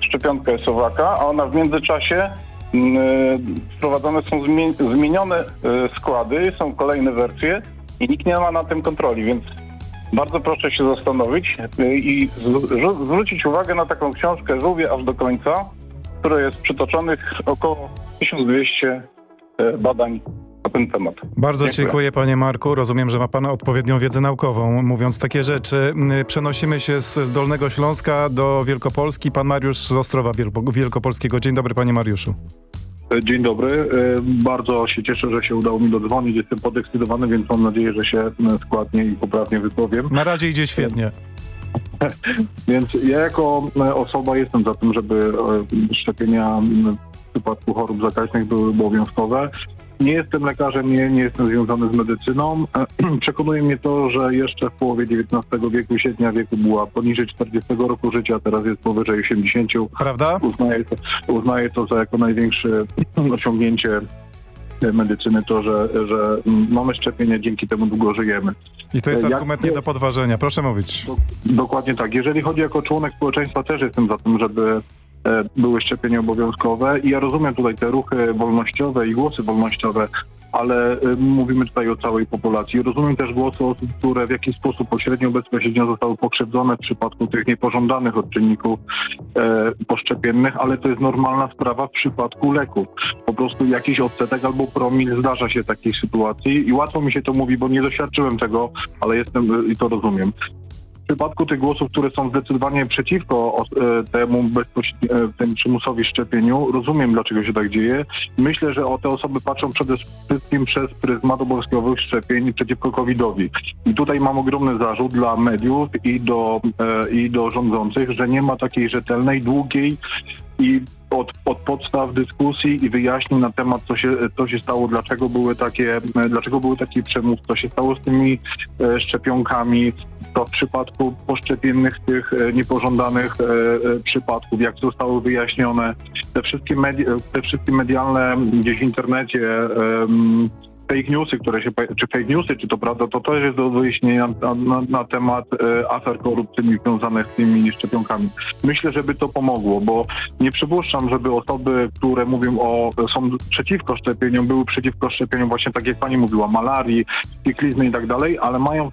szczepionka jest owaka, a ona w międzyczasie mm, e, wprowadzone są zmie- zmienione e, składy, są kolejne wersje i nikt nie ma na tym kontroli, więc bardzo proszę się zastanowić e, i zwrócić uwagę na taką książkę Żółwie aż do końca, w której jest przytoczonych około 1200 e, badań na ten temat. Bardzo dziękuję. panie Marku. Rozumiem, że ma pan odpowiednią wiedzę naukową, mówiąc takie rzeczy. Przenosimy się z Dolnego Śląska do Wielkopolski. Pan Mariusz z Ostrowa Wielko- Wielkopolskiego. Dzień dobry panie Mariuszu. Dzień dobry. E, Bardzo się cieszę, że się udało mi dodzwonić. Jestem podekscytowany, więc mam nadzieję, że się e, składnie i poprawnie wypowiem. Na razie idzie świetnie. Więc ja jako e, osoba jestem za tym, żeby e, szczepienia przypadku chorób zakaźnych były obowiązkowe. Nie jestem lekarzem, nie, nie jestem związany z medycyną. Przekonuje mnie to, że jeszcze w połowie XIX wieku średnia wieku była poniżej 40 roku życia, teraz jest powyżej 80. Prawda? Uznaję to, uznaję to za jako największe osiągnięcie medycyny to, że, że mamy szczepienia, dzięki temu długo żyjemy. I to jest Jak- argument nie do podważenia. Proszę mówić. Dokładnie tak. Jeżeli chodzi jako członek społeczeństwa, też jestem za tym, żeby były szczepienia obowiązkowe i ja rozumiem tutaj te ruchy wolnościowe i głosy wolnościowe, ale e, mówimy tutaj o całej populacji. Rozumiem też głosy osób, które w jakiś sposób pośrednio, bezpośrednio zostały pokrzywdzone w przypadku tych niepożądanych odczynników e, poszczepiennych, ale to jest normalna sprawa w przypadku leków. Po prostu jakiś odsetek albo promil zdarza się takiej sytuacji i łatwo mi się to mówi, bo nie doświadczyłem tego, ale jestem e, i to rozumiem. W przypadku tych głosów, które są zdecydowanie przeciwko e, temu e, tym przymusowi szczepieniu, rozumiem dlaczego się tak dzieje. Myślę, że o te osoby patrzą przede wszystkim przez pryzmat obowiązkowych szczepień przeciwko COVID-owi. I tutaj mam ogromny zarzut dla mediów i do, e, i do rządzących, że nie ma takiej rzetelnej, długiej i od, od podstaw dyskusji i wyjaśnień na temat, co się, co się stało, dlaczego były takie, dlaczego były taki przymus, co się stało z tymi e, szczepionkami, to w przypadku poszczepiennych tych e, niepożądanych e, e, przypadków, jak zostały wyjaśnione, te wszystkie, medi- te wszystkie medialne gdzieś w internecie fake newsy, które się, czy fake newsy, czy to prawda, to też jest do wyjaśnienia na, na, na temat e, afer korupcyjnych związanych z tymi szczepionkami. Myślę, żeby to pomogło, bo nie przypuszczam, żeby osoby, które mówią o, są przeciwko szczepieniom, były przeciwko szczepieniom właśnie tak jak pani mówiła, malarii, spiklizny i tak dalej, ale mają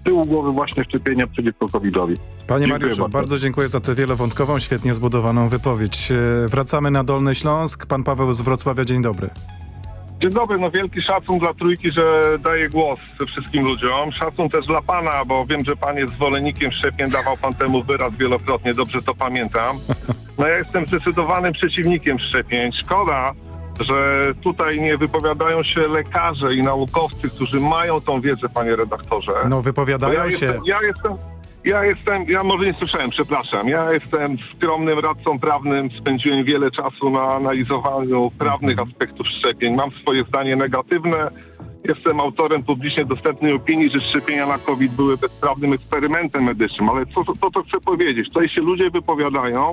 z tyłu głowy właśnie szczepienia przeciwko COVID-owi. Panie Dziękuję Mariuszu, bardzo. bardzo. dziękuję za tę wielowątkową, świetnie zbudowaną wypowiedź. E, Wracamy na Dolny Śląsk. Pan Paweł z Wrocławia, dzień dobry. Dzień dobry, no wielki szacun dla trójki, że daje głos wszystkim ludziom. Szacun też dla pana, bo wiem, że pan jest zwolennikiem szczepień, dawał pan temu wyraz wielokrotnie, dobrze to pamiętam. No ja jestem zdecydowanym przeciwnikiem szczepień. Szkoda, że tutaj nie wypowiadają się lekarze i naukowcy, którzy mają tą wiedzę, panie redaktorze. No wypowiadają ja się. Jestem, ja jestem, ja jestem, ja może nie słyszałem, przepraszam. Ja jestem skromnym radcą prawnym, spędziłem wiele czasu na analizowaniu prawnych aspektów szczepień. Mam swoje zdanie negatywne. Jestem autorem publicznie dostępnej opinii, że szczepienia na COVID były bezprawnym eksperymentem medycznym, ale co, to, to chcę powiedzieć. Tutaj się ludzie wypowiadają,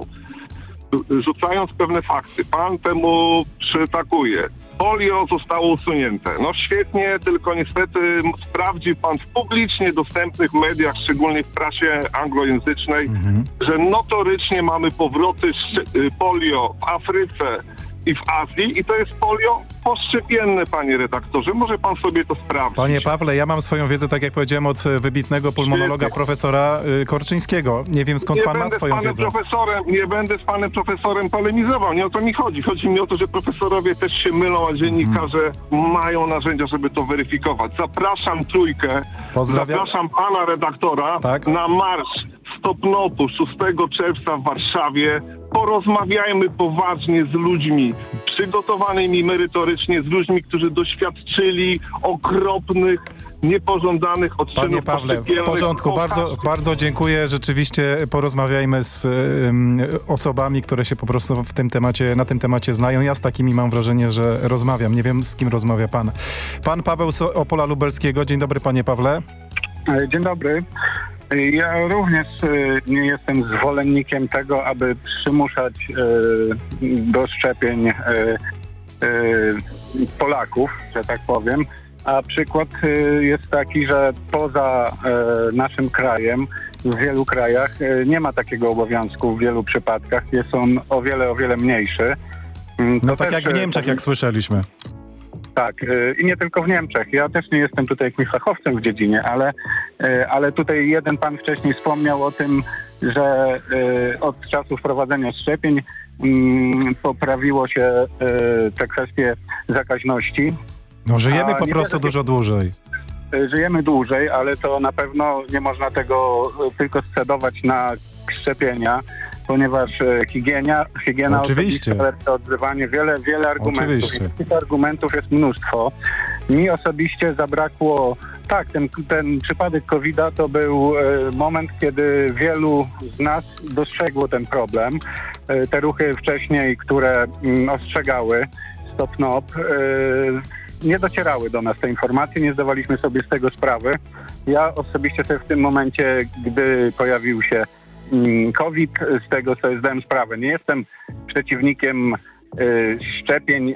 rzucając pewne fakty. Pan temu przytakuje. Polio zostało usunięte. No świetnie, tylko niestety sprawdzi pan w publicznie dostępnych mediach, szczególnie w prasie anglojęzycznej, że notorycznie mamy powroty sz- y, polio w Afryce i w Azji i to jest polio poszczepienne, panie redaktorze. Może pan sobie to sprawdzić. Panie Pawle, ja mam swoją wiedzę, tak jak powiedziałem, od e, wybitnego pulmonologa profesora y, Korczyńskiego. Nie wiem skąd nie pan ma swoją wiedzę. profesorem, nie będę z panem profesorem polemizował. Nie o to mi chodzi. Chodzi mi o to, że profesorowie też się mylą, a dziennikarze mają narzędzia, żeby to weryfikować. Zapraszam trójkę, Pozdrawiam. zapraszam pana redaktora Tak. na marsz Stopnopu 6 czerwca w Warszawie. Porozmawiajmy poważnie z ludźmi, przygotowanymi merytorycznie, z ludźmi, którzy doświadczyli okropnych, niepożądanych odczynów Panie Pawle, w porządku, bardzo, bardzo dziękuję. Rzeczywiście porozmawiajmy z ym, osobami, które się po prostu w tym temacie, na tym temacie znają. Ja z takimi mam wrażenie, że rozmawiam. Nie wiem, z kim rozmawia pan. Pan Paweł z Opola Lubelskiego. Dzień dobry, panie Pawle. E, Dzień dobry. Ja również e, nie jestem zwolennikiem tego, aby przymuszać e, do szczepień e, Polaków, że tak powiem. A przykład jest taki, że poza naszym krajem, w wielu krajach nie ma takiego obowiązku w wielu przypadkach. Jest on o wiele, o wiele mniejszy. Mm, to No tak też, jak w Niemczech, jak słyszeliśmy. Tak, y, i nie tylko w Niemczech. Ja też nie jestem tutaj jakimś fachowcem w dziedzinie, ale, y, ale tutaj jeden pan wcześniej wspomniał o tym, że y, od czasu wprowadzenia szczepień mm, poprawiło się te kwestie zakaźności. No żyjemy A po prostu dużo dłużej. Żyjemy dłużej, ale to na pewno nie można tego tylko scedować na szczepienia, ponieważ y, higiena, higiena Oczywiście. osobista, lepsze odżywanie, wiele, wiele argumentów. Oczywiście. I Tych argumentów jest mnóstwo. Mi osobiście zabrakło, tak, ten, ten przypadek COVID-a to był y, moment, kiedy wielu z nas dostrzegło ten problem. Y, te ruchy wcześniej, które mm, ostrzegały Stop NOP, nie docierały do nas te informacje, nie zdawaliśmy sobie z tego sprawy. Ja osobiście w tym momencie, gdy pojawił się COVID, z tego sobie zdałem sprawę. Nie jestem przeciwnikiem y, szczepień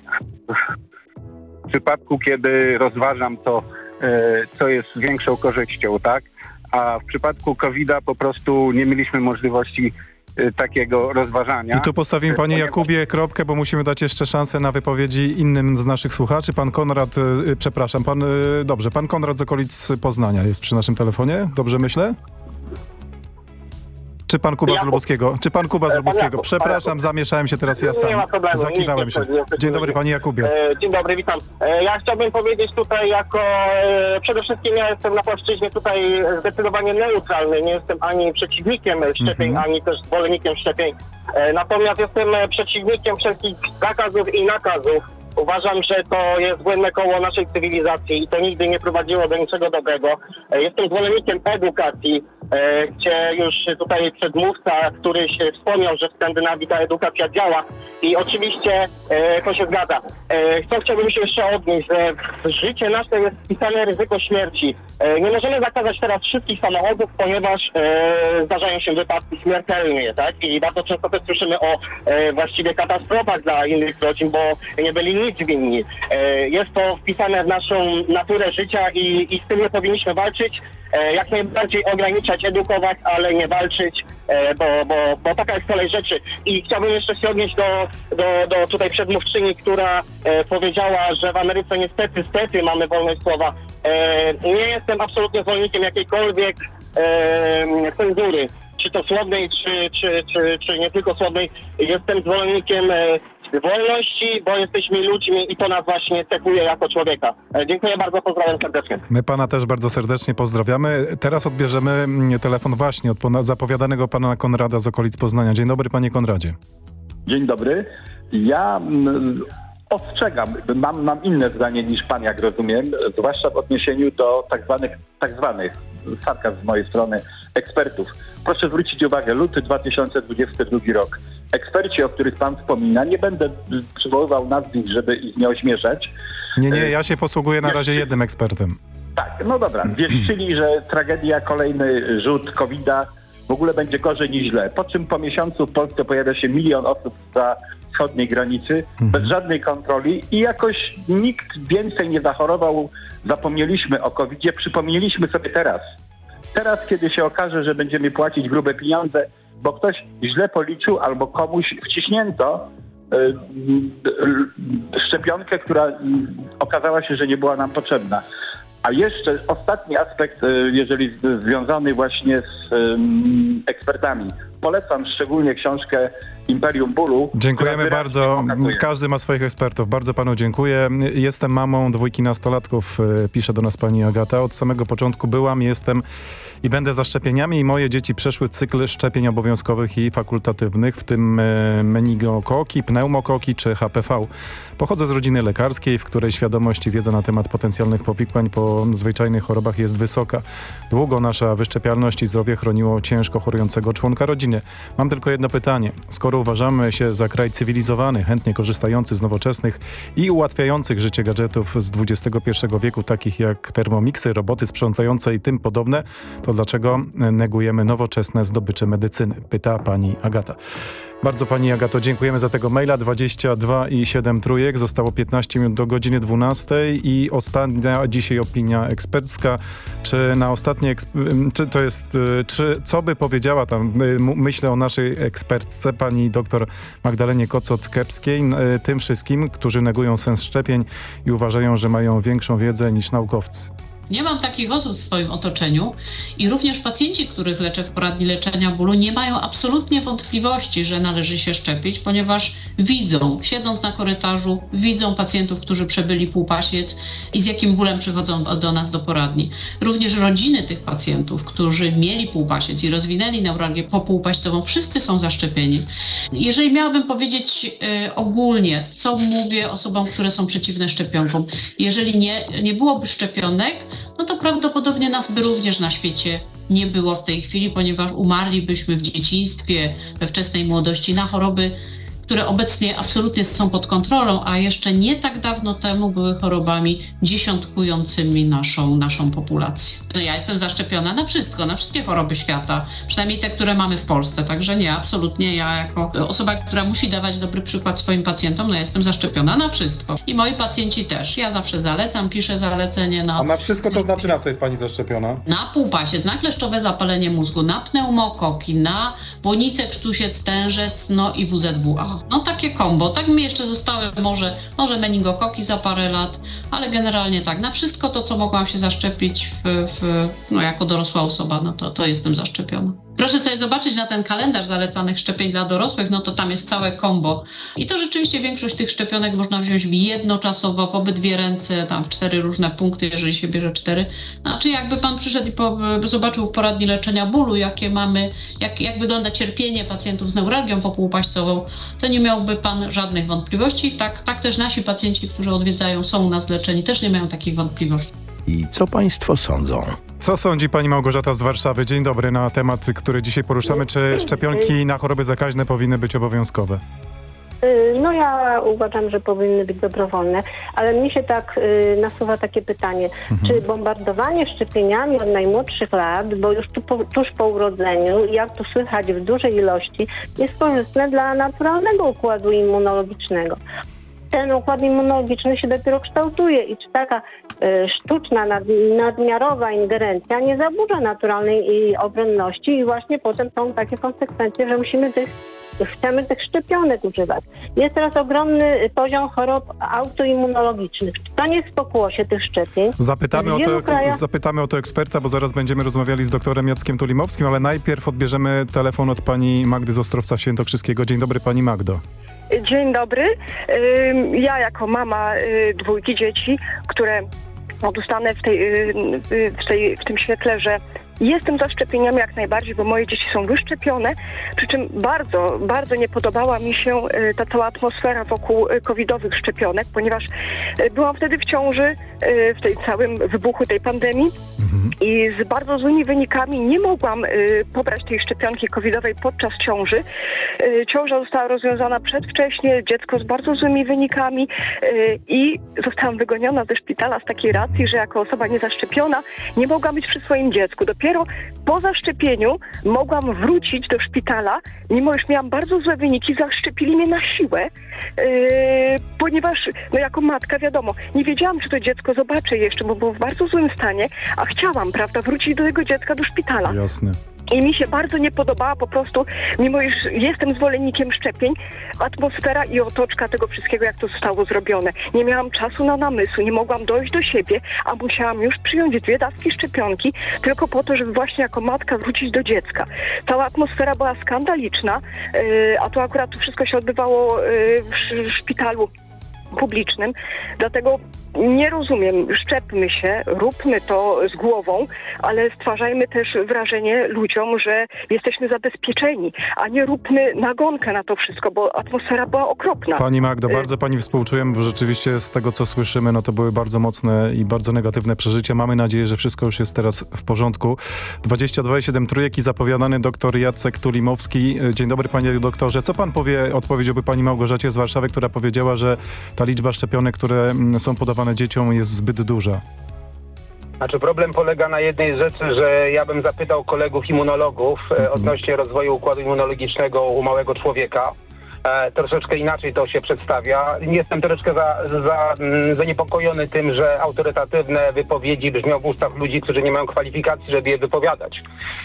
w przypadku, kiedy rozważam to, y, co jest większą korzyścią, tak? A w przypadku COVID-a po prostu nie mieliśmy możliwości y, takiego rozważania. I tu postawimy, panie Jakubie, kropkę, bo musimy dać jeszcze szansę na wypowiedzi innym z naszych słuchaczy. Pan Konrad, przepraszam, pan, dobrze, pan Konrad z okolic Poznania jest przy naszym telefonie, dobrze myślę? Czy pan Kuba z Lubuskiego? Czy pan Kuba z Lubuskiego? Przepraszam, zamieszałem się teraz ja sam. Nie ma problemu. Zakiwałem się. Dzień dobry, panie Jakubie. E, Dzień dobry, witam. E, Ja chciałbym powiedzieć tutaj jako, e, przede wszystkim ja jestem na płaszczyźnie tutaj zdecydowanie neutralny. Nie jestem ani przeciwnikiem szczepień, Mhm. ani też zwolennikiem szczepień. Natomiast jestem przeciwnikiem wszelkich zakazów i nakazów. Uważam, że to jest błędne koło naszej cywilizacji i to nigdy nie prowadziło do niczego dobrego. E, Jestem zwolennikiem edukacji, e, gdzie już tutaj przedmówca, któryś wspomniał, że w Skandynawii ta edukacja działa i oczywiście e, to się zgadza. Co chciałbym się jeszcze odnieść, że w życie nasze jest wpisane ryzyko śmierci. Nie możemy zakazać teraz wszystkich samochodów, ponieważ zdarzają się wypadki śmiertelne, tak? I bardzo często też słyszymy o właściwie katastrofach dla innych rodzin, bo nie byli winni. E, Jest to wpisane w naszą naturę życia i, i z tym nie powinniśmy walczyć. E, Jak najbardziej ograniczać, edukować, ale nie walczyć, e, bo, bo, bo taka jest kolej rzeczy. I chciałbym jeszcze się odnieść do, do, do tutaj przedmówczyni, która powiedziała, że w Ameryce niestety, stety mamy wolność słowa. Nie jestem absolutnie zwolennikiem jakiejkolwiek cenzury czy to słownej, czy, czy, czy, czy nie tylko słownej. Jestem zwolennikiem wolności, bo jesteśmy ludźmi i to nas właśnie cechuje jako człowieka. E, Dziękuję bardzo, pozdrawiam serdecznie. My pana też bardzo serdecznie pozdrawiamy. Teraz odbierzemy mm, telefon właśnie od zapowiadanego pana Konrada z okolic Poznania. Dzień dobry, panie Konradzie. Dzień dobry. Ja mm, ostrzegam, mam, mam inne zdanie niż pan, jak rozumiem, zwłaszcza w odniesieniu do tak zwanych, tak zwanych, sarkazm z mojej strony, ekspertów. Proszę zwrócić uwagę, luty 2022 rok. Eksperci, o których pan wspomina, nie będę y, przywoływał nazwisk, żeby ich nie ośmieszać. Nie, nie, ja się posługuję na razie jednym ekspertem. Tak, no dobra. Wieszczyli, że tragedia, kolejny rzut COVID-a w ogóle będzie gorzej niż źle. Po czym po miesiącu w Polsce pojawia się milion osób za wschodniej granicy, bez żadnej kontroli i jakoś nikt więcej nie zachorował. Zapomnieliśmy o COVID-zie, przypomnieliśmy sobie teraz. Teraz, kiedy się okaże, że będziemy płacić grube pieniądze, bo ktoś źle policzył albo komuś wciśnięto y, y, szczepionkę, która y, okazała się, że nie była nam potrzebna. A jeszcze ostatni aspekt, y, jeżeli związany właśnie z ekspertami. Polecam szczególnie książkę imperium bólu. Dziękujemy bardzo. pokazuje. Każdy ma swoich ekspertów. Bardzo panu dziękuję. Jestem mamą dwójki nastolatków, e, pisze do nas pani Agata. Od samego początku byłam, jestem i będę za szczepieniami i moje dzieci przeszły cykl szczepień obowiązkowych i fakultatywnych, w tym e, meningokoki, pneumokoki czy HPV. Pochodzę z rodziny lekarskiej, w której świadomość i wiedza na temat potencjalnych powikłań po zwyczajnych chorobach jest wysoka. Długo nasza wyszczepialność i zdrowie chroniło ciężko chorującego członka rodziny. Mam tylko jedno pytanie. Skoro uważamy się za kraj cywilizowany, chętnie korzystający z nowoczesnych i ułatwiających życie gadżetów z XXI wieku, takich jak termomiksy, roboty sprzątające i tym podobne, to dlaczego negujemy nowoczesne zdobycze medycyny? Pyta pani Agata. Bardzo pani Agato, dziękujemy za tego maila. 22 i 7 trójek. Zostało 15 minut do godziny 12 i ostatnia dzisiaj opinia ekspercka. Czy na ostatniej, eksp- czy to jest, y, czy co by powiedziała tam, y, myślę o naszej ekspertce, pani doktor Magdalenie Kocot-Kepskiej, y, tym wszystkim, którzy negują sens szczepień i uważają, że mają większą wiedzę niż naukowcy. Nie mam takich osób w swoim otoczeniu i również pacjenci, których leczę w poradni leczenia bólu, nie mają absolutnie wątpliwości, że należy się szczepić, ponieważ widzą, siedząc na korytarzu, widzą pacjentów, którzy przebyli półpasiec i z jakim bólem przychodzą do- nas do poradni. Również rodziny tych pacjentów, którzy mieli półpasiec i rozwinęli neuralgię popółpaścową, wszyscy są zaszczepieni. Jeżeli miałabym powiedzieć e, ogólnie, co mówię osobom, które są przeciwne szczepionkom, jeżeli nie, nie byłoby szczepionek, no to prawdopodobnie nas by również na świecie nie było w tej chwili, ponieważ umarlibyśmy w dzieciństwie, we wczesnej młodości na choroby, które obecnie absolutnie są pod kontrolą, a jeszcze nie tak dawno temu były chorobami dziesiątkującymi naszą, naszą populację. Ja jestem zaszczepiona na wszystko, na wszystkie choroby świata, przynajmniej te, które mamy w Polsce, także nie, absolutnie ja jako osoba, która musi dawać dobry przykład swoim pacjentom, no jestem zaszczepiona na wszystko. I moi pacjenci też. Ja zawsze zalecam, piszę zalecenie na A na wszystko to znaczy, na co jest pani zaszczepiona? na półpasiec, na kleszczowe zapalenie mózgu, na pneumokoki, na błonicę, krztusiec, tężec, no i WZWA. No takie kombo. Tak mi jeszcze zostały może, może meningokoki za parę lat, ale generalnie tak. Na wszystko to, co mogłam się zaszczepić w, w, no jako dorosła osoba, no to, to jestem zaszczepiona. Proszę sobie zobaczyć na ten kalendarz zalecanych szczepień dla dorosłych, no to tam jest całe kombo. I to rzeczywiście większość tych szczepionek można wziąć jednoczasowo, w obydwie ręce, tam w cztery różne punkty, jeżeli się bierze cztery. Znaczy jakby pan przyszedł i po, zobaczył poradni leczenia bólu, jakie mamy, jak, jak wygląda cierpienie pacjentów z neuralgią popółpaścową, to nie miałby pan żadnych wątpliwości. Tak, tak też nasi pacjenci, którzy odwiedzają, są u nas leczeni, też nie mają takich wątpliwości. I co państwo sądzą? Co sądzi pani Małgorzata z Warszawy? Dzień dobry na temat, który dzisiaj poruszamy. Czy szczepionki na choroby zakaźne powinny być obowiązkowe? Y, No ja uważam, że powinny być dobrowolne, ale mnie się tak y, nasuwa takie pytanie, czy bombardowanie szczepieniami od najmłodszych lat, bo już tu po, tuż po urodzeniu, jak tu słychać w dużej ilości, jest korzystne dla naturalnego układu immunologicznego. Ten układ immunologiczny się dopiero kształtuje i czy taka sztuczna, nad, nadmiarowa ingerencja nie zaburza naturalnej i obronności i właśnie potem są takie konsekwencje, że musimy tych chcemy tych szczepionek używać. Jest teraz ogromny poziom chorób autoimmunologicznych. Czy to nie jest pokłosie tych szczepień? Zapytamy o, to, krajach- zapytamy o to eksperta, bo zaraz będziemy rozmawiali z doktorem Jackiem Tulimowskim, ale najpierw odbierzemy telefon od pani Magdy z Ostrowca Świętokrzyskiego. Dzień dobry pani Magdo. Dzień dobry. Ja jako mama y, dwójki dzieci, które odustanę w, tej, y, y, w, tej, w tym świetle, że jestem za szczepieniami jak najbardziej, bo moje dzieci są wyszczepione, przy czym bardzo, bardzo nie podobała mi się y, ta cała atmosfera wokół y, covidowych szczepionek, ponieważ y, byłam wtedy w ciąży w tej całym wybuchu tej pandemii i z bardzo złymi wynikami nie mogłam pobrać tej szczepionki covidowej podczas ciąży. Ciąża została rozwiązana przedwcześnie, dziecko z bardzo złymi wynikami i zostałam wygoniona ze szpitala z takiej racji, że jako osoba niezaszczepiona nie mogłam być przy swoim dziecku. Dopiero po zaszczepieniu mogłam wrócić do szpitala, mimo iż miałam bardzo złe wyniki, zaszczepili mnie na siłę, y, ponieważ no jako matka wiadomo, nie wiedziałam, czy to dziecko zobaczę jeszcze, bo było w bardzo złym stanie, a chciałam, prawda, wrócić do tego dziecka do szpitala. Jasne. I mi się bardzo nie podobała po prostu, mimo iż jestem zwolennikiem szczepień, atmosfera i otoczka tego wszystkiego, jak to zostało zrobione. Nie miałam czasu na namysł, nie mogłam dojść do siebie, a musiałam już przyjąć dwie dawki szczepionki, tylko po to, żeby właśnie jako matka wrócić do dziecka. Cała atmosfera była skandaliczna, yy, a to akurat to wszystko się odbywało sz- w szpitalu publicznym. Dlatego nie rozumiem, szczepmy się, róbmy to z głową, ale stwarzajmy też wrażenie ludziom, że jesteśmy zabezpieczeni, a nie róbmy nagonkę na to wszystko, bo atmosfera była okropna. Pani Magdo, Y, bardzo pani współczujemy, bo rzeczywiście z tego, co słyszymy, no to były bardzo mocne i bardzo negatywne przeżycia. Mamy nadzieję, że wszystko już jest teraz w porządku. 22,7 trójek i zapowiadany doktor Jacek Tulimowski. Dzień dobry, panie doktorze. Co pan powie, odpowiedziałby pani Małgorzacie z Warszawy, która powiedziała, że ta liczba szczepionek, które mm, są podawane dzieciom jest zbyt duża? Znaczy problem polega na jednej rzeczy, że ja bym zapytał kolegów immunologów e, odnośnie rozwoju układu immunologicznego u małego człowieka. E, troszeczkę inaczej to się przedstawia. Jestem troszeczkę za, za, mm, zaniepokojony tym, że autorytatywne wypowiedzi brzmią w ustach ludzi, którzy nie mają kwalifikacji, żeby je wypowiadać.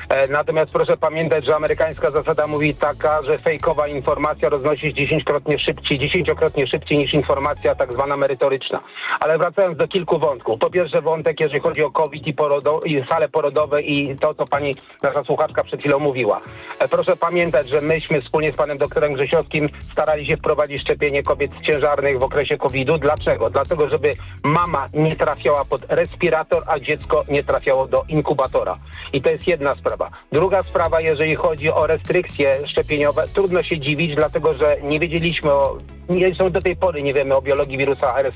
E, natomiast proszę pamiętać, że amerykańska zasada mówi taka, że fejkowa informacja roznosi się dziesięćkrotnie szybciej, dziesięciokrotnie szybciej niż informacja tak zwana merytoryczna. Ale wracając do kilku wątków. Po pierwsze wątek, jeżeli chodzi o COVID i, porodo, i sale porodowe i to, co pani nasza słuchaczka przed chwilą mówiła. E, Proszę pamiętać, że myśmy wspólnie z panem doktorem Grzesiowskim starali się wprowadzić szczepienie kobiet ciężarnych w okresie COVID-u. Dlaczego? Dlatego, żeby mama nie trafiała pod respirator, a dziecko nie trafiało do inkubatora. I to jest jedna sprawa. Druga sprawa, jeżeli chodzi o restrykcje szczepieniowe, trudno się dziwić, dlatego że nie wiedzieliśmy o są do tej pory nie wiemy o biologii wirusa RS,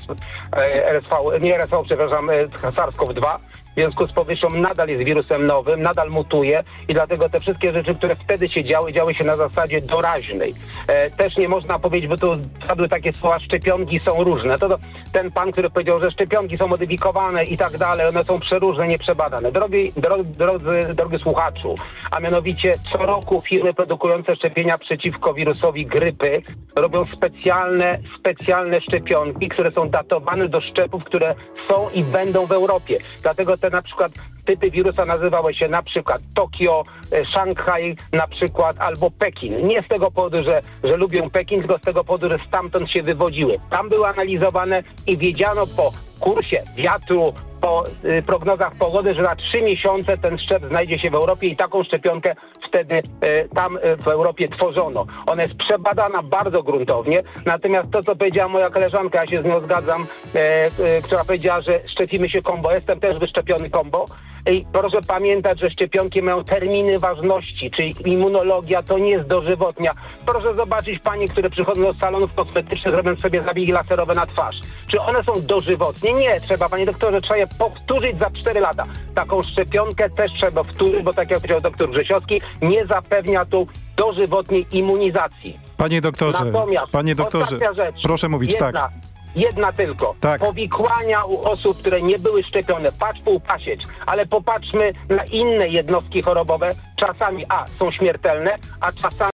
e, RSV, nie RSV, przepraszam, e, SARS-CoV-2. W związku z powyższą nadal jest wirusem nowym, nadal mutuje i dlatego te wszystkie rzeczy, które wtedy się działy, działy się na zasadzie doraźnej. E, też nie można powiedzieć, bo tu padły takie słowa, szczepionki są różne. To, to ten pan, który powiedział, że szczepionki są modyfikowane i tak dalej, one są przeróżne, nieprzebadane. Drogi, dro, drodzy, drogi słuchaczu, a mianowicie co roku firmy produkujące szczepienia przeciwko wirusowi grypy robią specjalne, specjalne szczepionki, które są datowane do szczepów, które są i będą w Europie. Dlatego te na przykład typy wirusa nazywały się na przykład Tokio, e, Szanghaj na przykład albo Pekin. Nie z tego powodu, że, że lubią Pekin, tylko z tego powodu, że stamtąd się wywodziły. Tam były analizowane i wiedziano po kursie wiatru, po y, prognozach pogody, że na trzy miesiące ten szczep znajdzie się w Europie i taką szczepionkę wtedy y, tam y, w Europie tworzono. Ona jest przebadana bardzo gruntownie, natomiast to, co powiedziała moja koleżanka, ja się z nią zgadzam, e, e, która powiedziała, że szczepimy się kombo. Jestem też wyszczepiony kombo. I proszę pamiętać, że szczepionki mają terminy ważności, czyli immunologia to nie jest dożywotnia. Proszę zobaczyć panie, które przychodzą do salonów kosmetycznych, robiąc sobie zabiegi laserowe na twarz. Czy one są dożywotnie? Nie, trzeba, panie doktorze, trzeba je powtórzyć za 4 lata. Taką szczepionkę też trzeba powtórzyć, bo tak jak powiedział doktor Grzesiowski, nie zapewnia tu dożywotniej immunizacji. Panie doktorze, Natomiast panie doktorze, rzecz, proszę mówić, jedna, tak. Jedna tylko. Tak. Powikłania u osób, które nie były szczepione. Patrz pół pasieć, ale popatrzmy na inne jednostki chorobowe. Czasami A są śmiertelne, a czasami